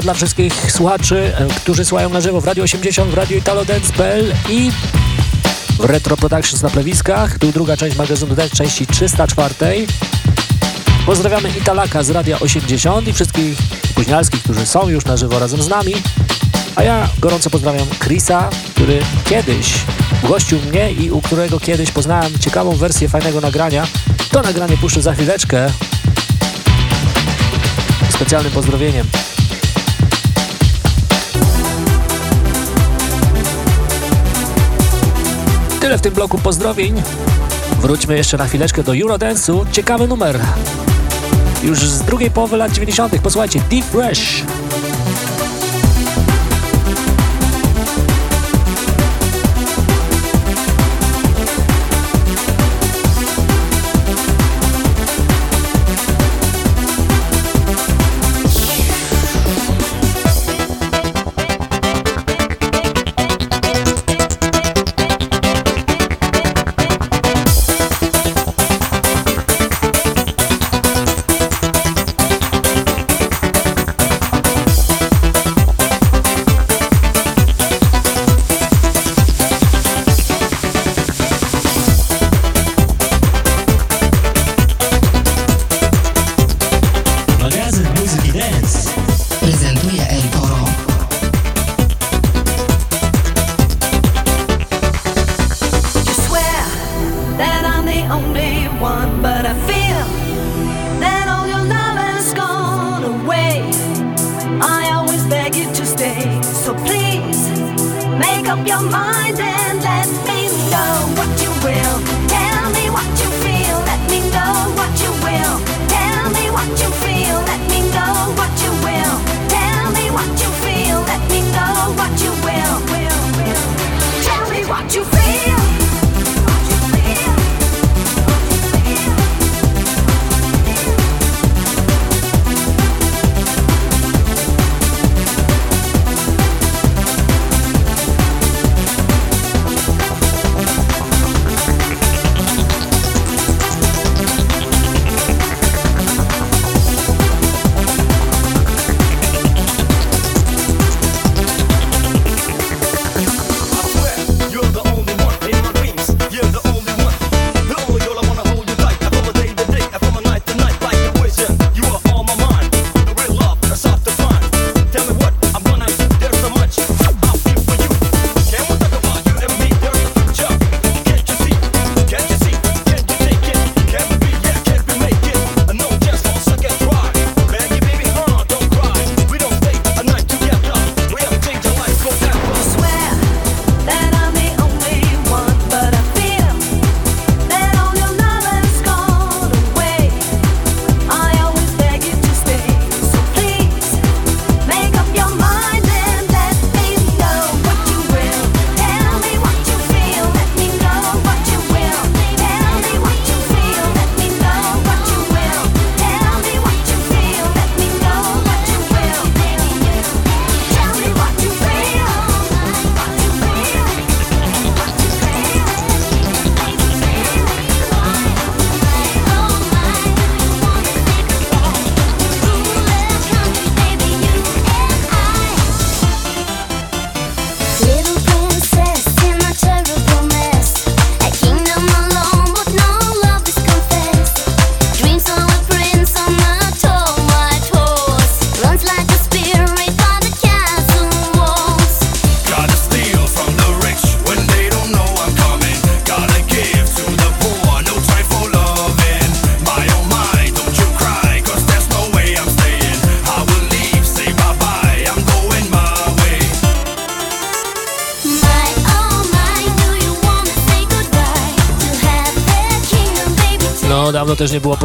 dla wszystkich słuchaczy, e, którzy słuchają na żywo w Radio 80, w Radio Italo Dance.pl i w Retro Productions na plewiskach. Tu druga część magazynu Dance części 304. Pozdrawiamy Italaka z Radia 80 i wszystkich późnialskich, którzy są już na żywo razem z nami. A ja gorąco pozdrawiam Chrisa, który kiedyś gościł mnie i u którego kiedyś poznałem ciekawą wersję fajnego nagrania. To nagranie puszczę za chwileczkę. Specjalnym pozdrowieniem. tyle w tym bloku pozdrowień. Wróćmy jeszcze na chwileczkę do Eurodance'u. Ciekawy numer. Już z drugiej połowy lat 90. Posłuchajcie, Deep Fresh.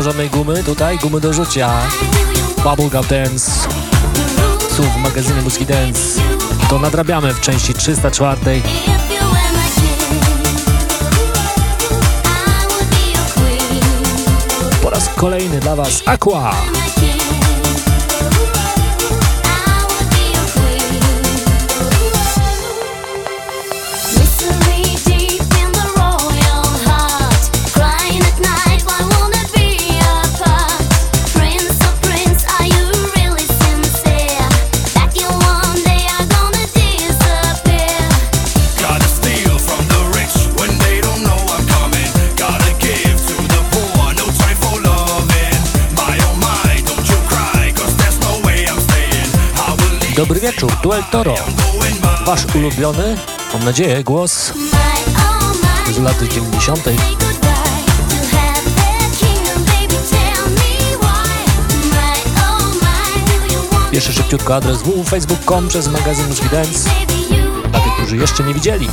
porządnej gumy, tutaj gumy do rzucia. Bubblegum Dance, słów magazynie Muzyki Dance. To nadrabiamy w części 304. Po raz kolejny dla Was Aqua. Dobry wieczór, Duel Toro. Wasz ulubiony, mam nadzieję, głos z lat 90. Jeszcze szybciutko adres www.facebook.com przez magazyn Muzyki Dance dla tych, którzy jeszcze nie widzieli.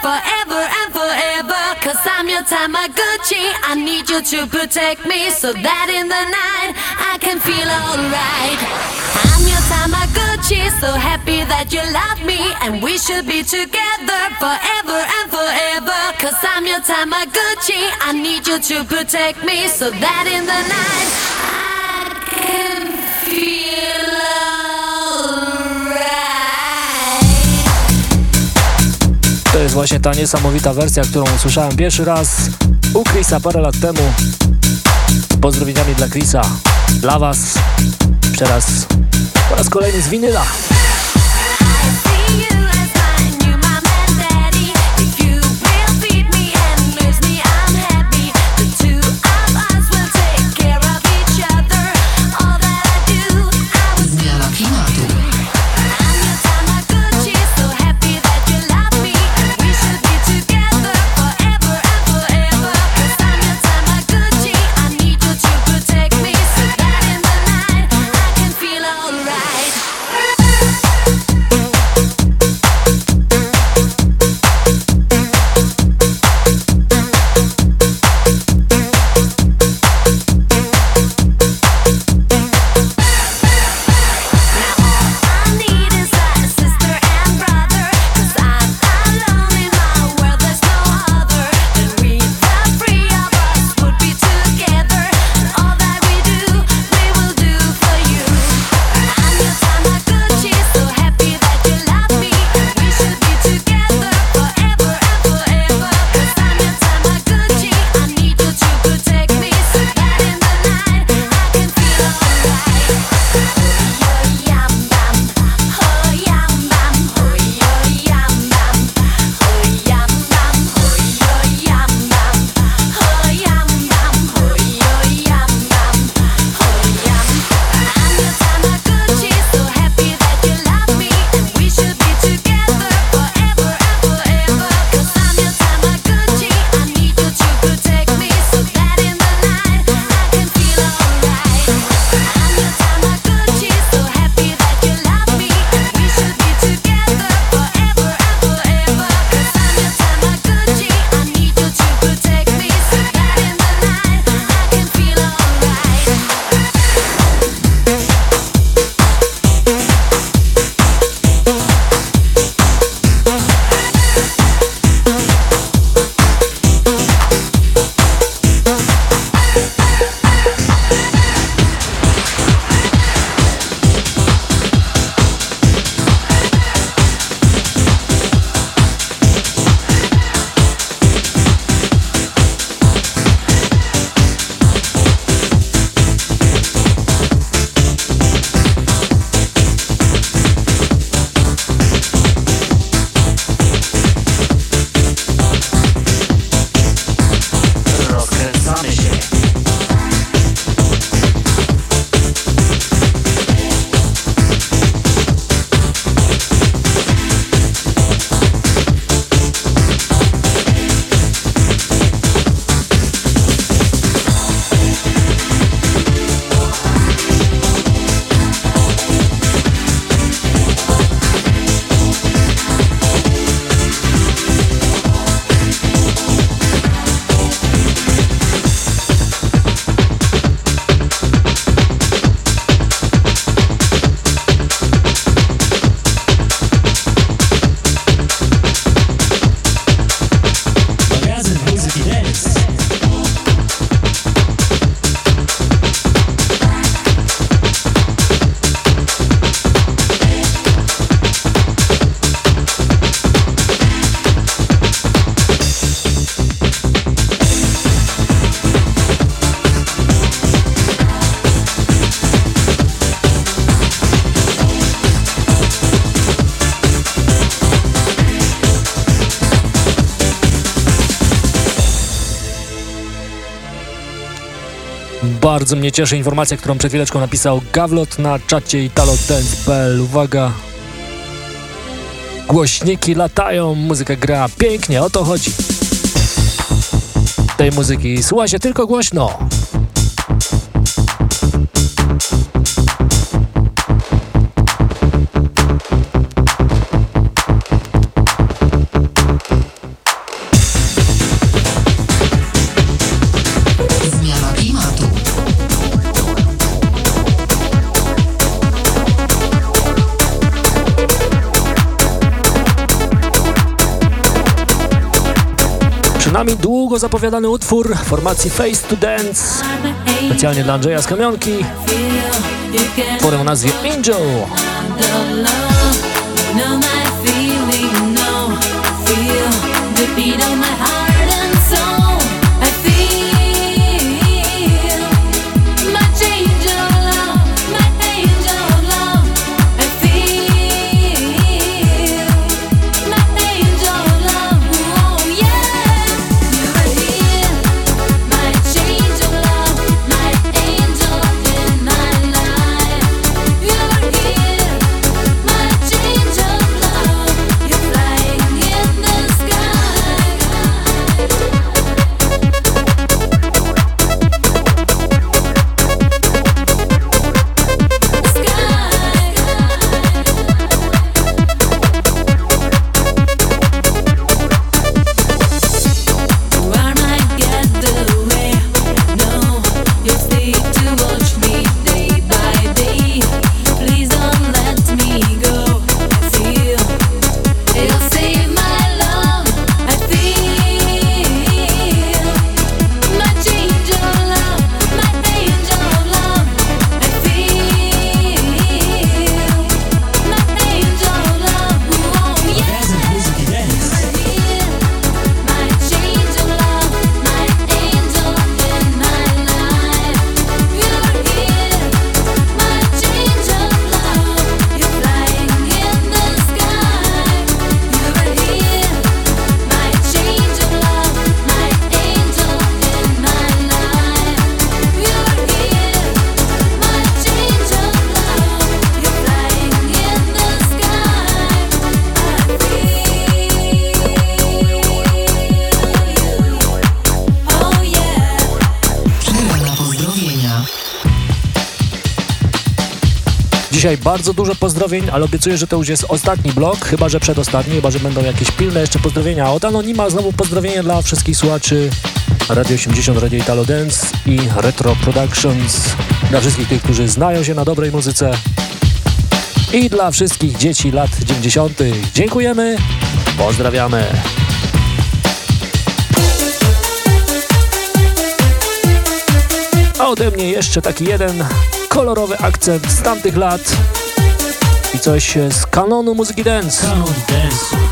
Forever and forever. Cause I'm your Tamagotchi, I need you to protect me, so that in the night I can feel alright. I'm your Tamagotchi, so happy that you love me, and we should be together forever and forever. Cause I'm your Tamagotchi, I need you to protect me, so that in the night jest właśnie ta niesamowita wersja, którą usłyszałem pierwszy raz u Chrisa parę lat temu. Pozdrowieniami dla Chrisa, dla Was, teraz po raz kolejny z winyla. to take me. Bardzo mnie cieszy informacja, którą przed chwileczką napisał Gawlot na czacie italodance.pl. Uwaga! Głośniki latają, muzyka gra pięknie, o to chodzi. Tej muzyki słucha się tylko głośno. Nami długo zapowiadany utwór formacji Face to Dance, specjalnie dla Andrzeja z Kamionki, utworem o nazwie Angel. Know my feeling, no feel the beat of my bardzo dużo pozdrowień, ale obiecuję, że to już jest ostatni blok, chyba że przedostatni, chyba że będą jakieś pilne jeszcze pozdrowienia. Od Anonima znowu pozdrowienia dla wszystkich słuchaczy Radio 80, Radio Italo Dance i Retro Productions. Dla wszystkich tych, którzy znają się na dobrej muzyce. I dla wszystkich dzieci lat 90. Dziękujemy, pozdrawiamy. A ode mnie jeszcze taki jeden kolorowy akcent z tamtych lat i coś z kanonu muzyki dance. Kanon dance.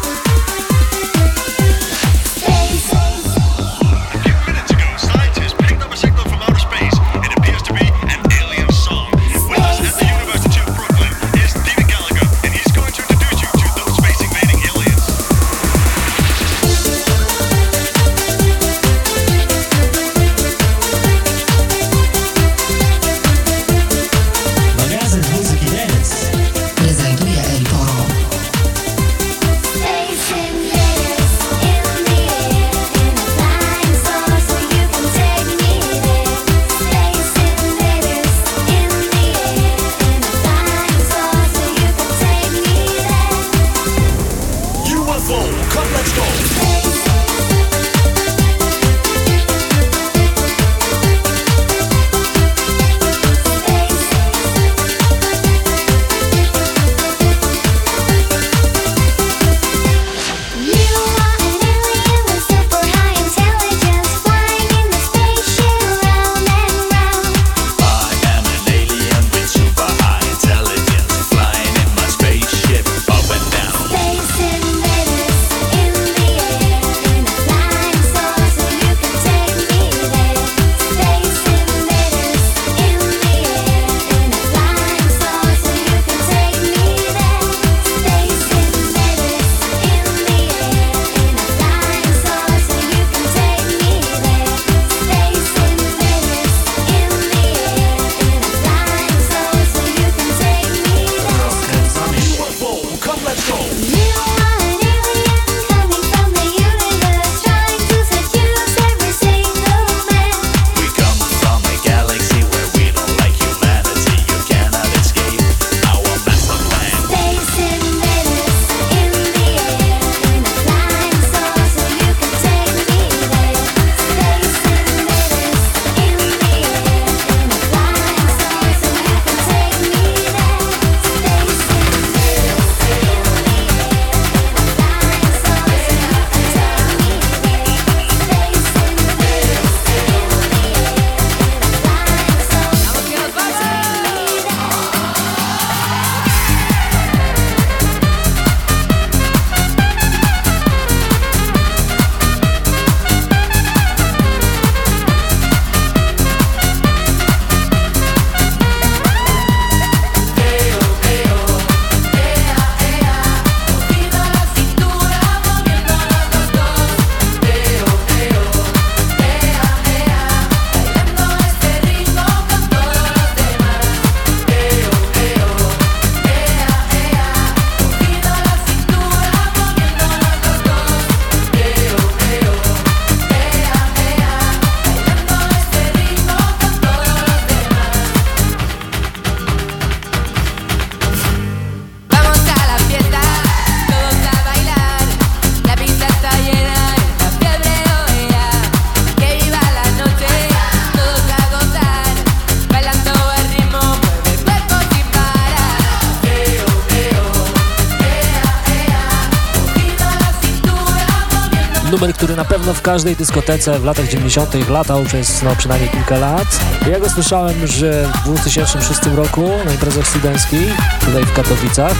Każdej dyskotece w latach 90. latał przez no, przynajmniej kilka lat. Ja go słyszałem, że w 2006 roku na imprezach studenckich tutaj w Katowicach.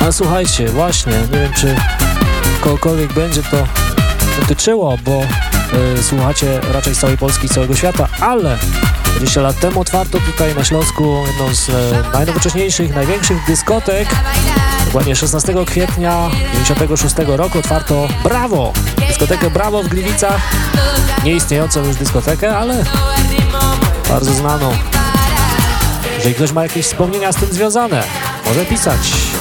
Ale słuchajcie, właśnie, nie wiem czy kogokolwiek będzie to dotyczyło, bo y, słuchacie raczej z całej Polski i całego świata, ale 20 lat temu otwarto tutaj na Śląsku jedną z e, najnowocześniejszych, największych dyskotek. Dokładnie 16 kwietnia 96 roku otwarto Brawo! Dyskotekę Brawo w Gliwicach. Nieistniejącą już dyskotekę, ale bardzo znaną. Jeżeli ktoś ma jakieś wspomnienia z tym związane, może pisać.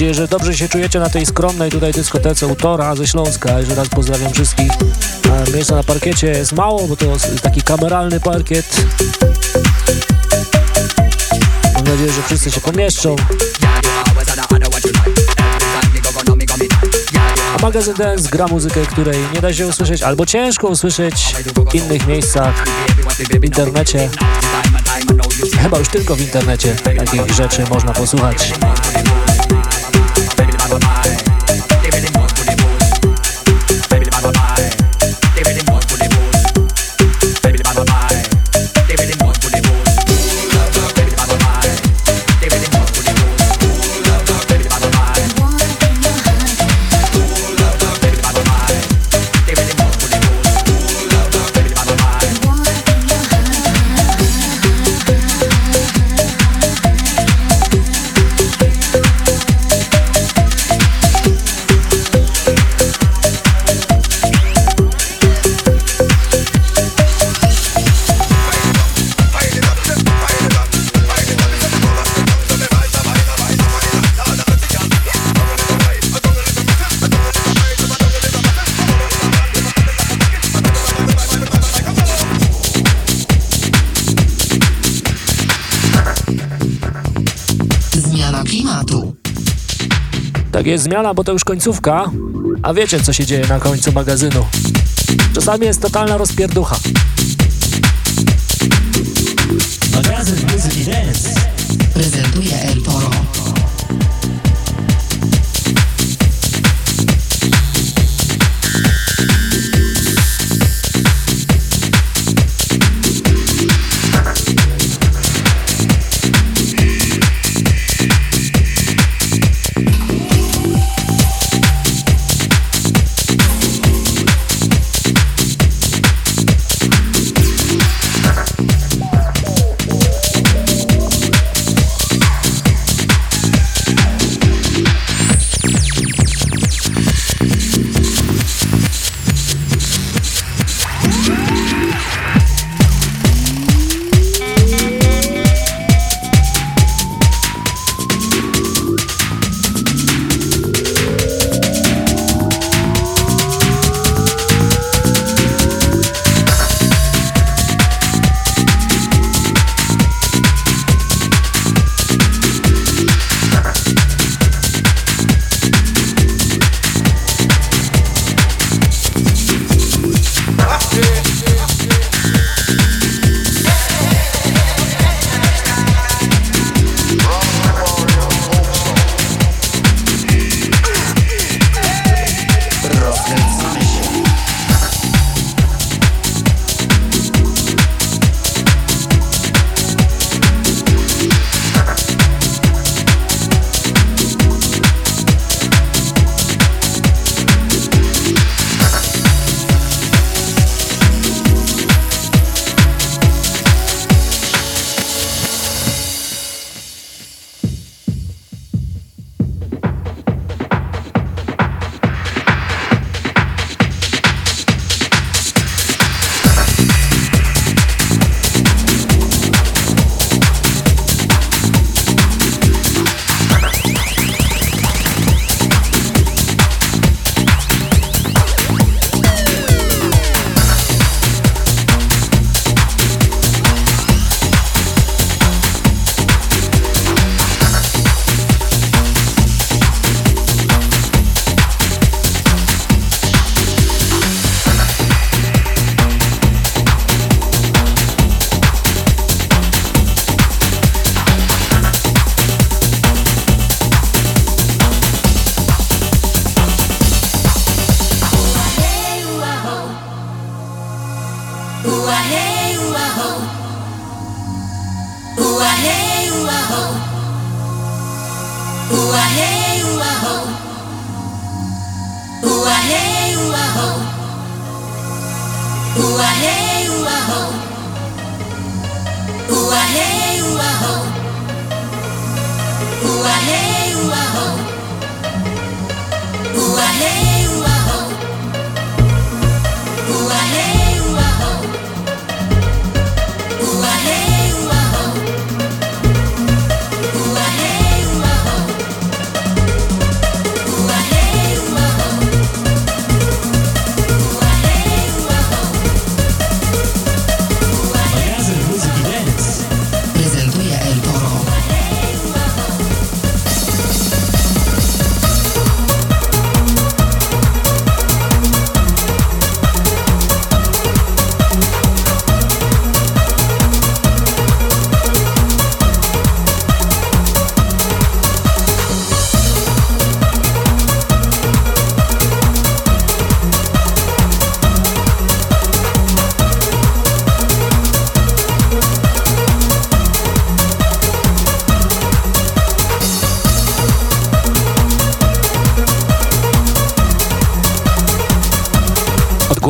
Nadzieję, że dobrze się czujecie na tej skromnej tutaj dyskotece u Tora ze Śląska. Jeszcze raz pozdrawiam wszystkich. Miejsca na parkiecie jest mało, bo to jest taki kameralny parkiet. Mam nadzieję, że wszyscy się pomieszczą. A magazyn Dance gra muzykę, której nie da się usłyszeć albo ciężko usłyszeć w innych miejscach w internecie. Chyba już tylko w internecie takich rzeczy można posłuchać. Tak jest zmiana, bo to już końcówka, a wiecie co się dzieje na końcu magazynu. Czasami jest totalna rozpierducha.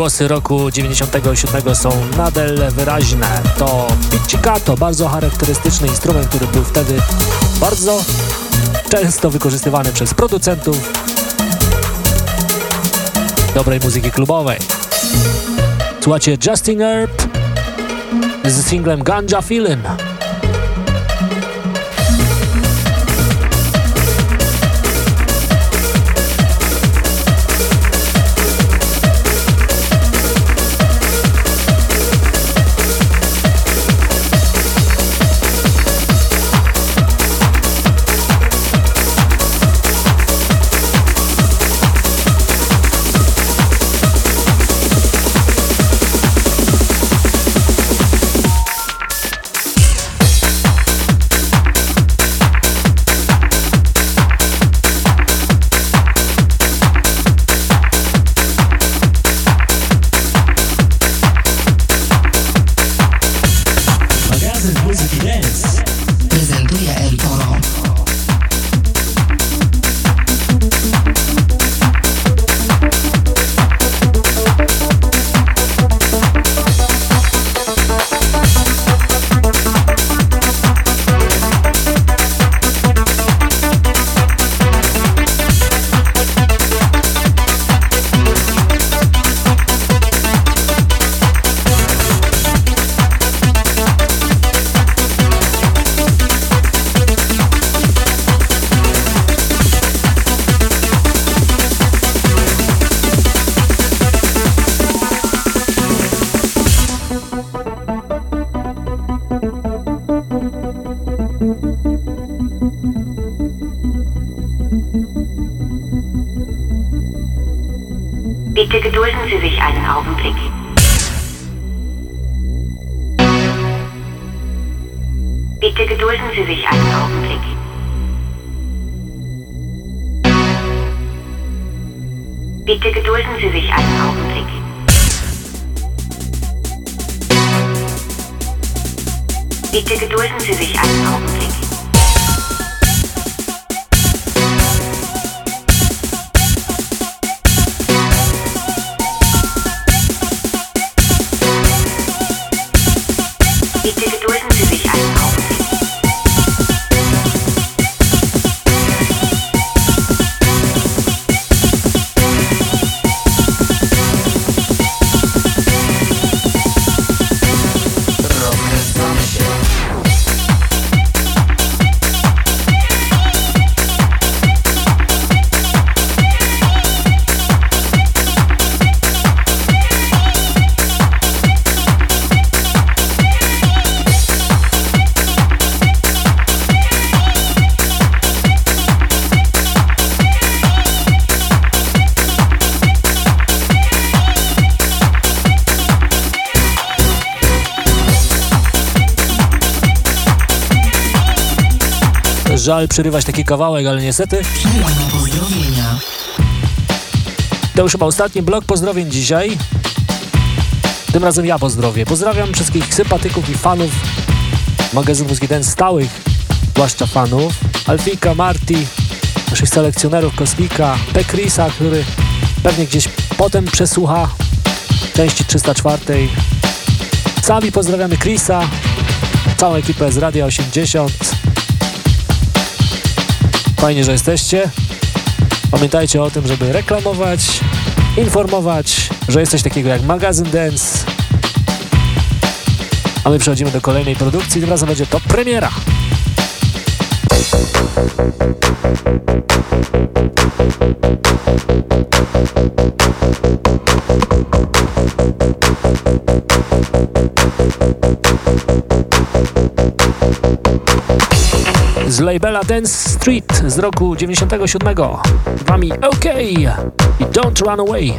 Odgłosy roku 97 są nadal wyraźne. To pizzicato, bardzo charakterystyczny instrument, który był wtedy bardzo często wykorzystywany przez producentów dobrej muzyki klubowej. Słuchajcie Justin Earp z singlem Ganja Feelin'. Żal przerywać taki kawałek, ale niestety to już chyba ostatni blok pozdrowień dzisiaj. Tym razem ja pozdrowię. Pozdrawiam wszystkich sympatyków i fanów magazynu Muzyki stałych, zwłaszcza fanów. Alfika, Marti, naszych selekcjonerów Kosmika, P. Chrisa, który pewnie gdzieś potem przesłucha części 304. Sami pozdrawiamy Chrisa, całą ekipę z Radia 80. Fajnie, że jesteście. Pamiętajcie o tym, żeby reklamować, informować, że jest coś takiego jak magazyn Dance. A my przechodzimy do kolejnej produkcji, tym razem będzie to premiera. Z labela Dance Street z roku 97. Wami OK i Don't Run Away.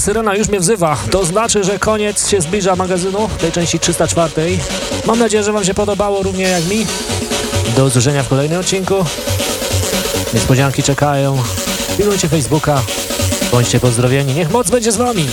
Syrena już mnie wzywa. To znaczy, że koniec się zbliża magazynu, tej części 304. Mam nadzieję, że Wam się podobało równie jak mi. Do usłyszenia w kolejnym odcinku. Niespodzianki czekają. Pilnujcie Facebooka. Bądźcie pozdrowieni. Niech moc będzie z Wami.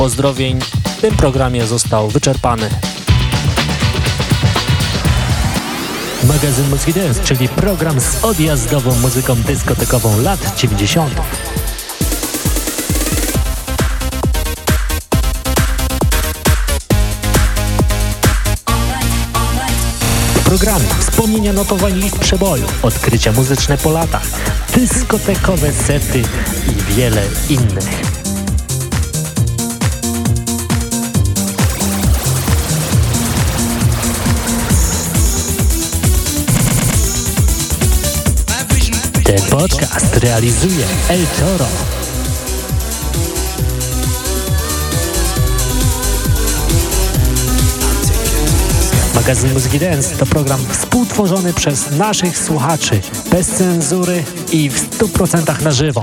Pozdrowień w tym programie został wyczerpany. Magazyn Muzyki Dance, czyli program z odjazdową muzyką dyskotekową lat 90. W programie wspomnienia notowań list przeboju, odkrycia muzyczne po latach, dyskotekowe sety i wiele innych. Podcast realizuje El Toro. Magazyn Muzyki Dance to program współtworzony przez naszych słuchaczy, bez cenzury i w 100% na żywo.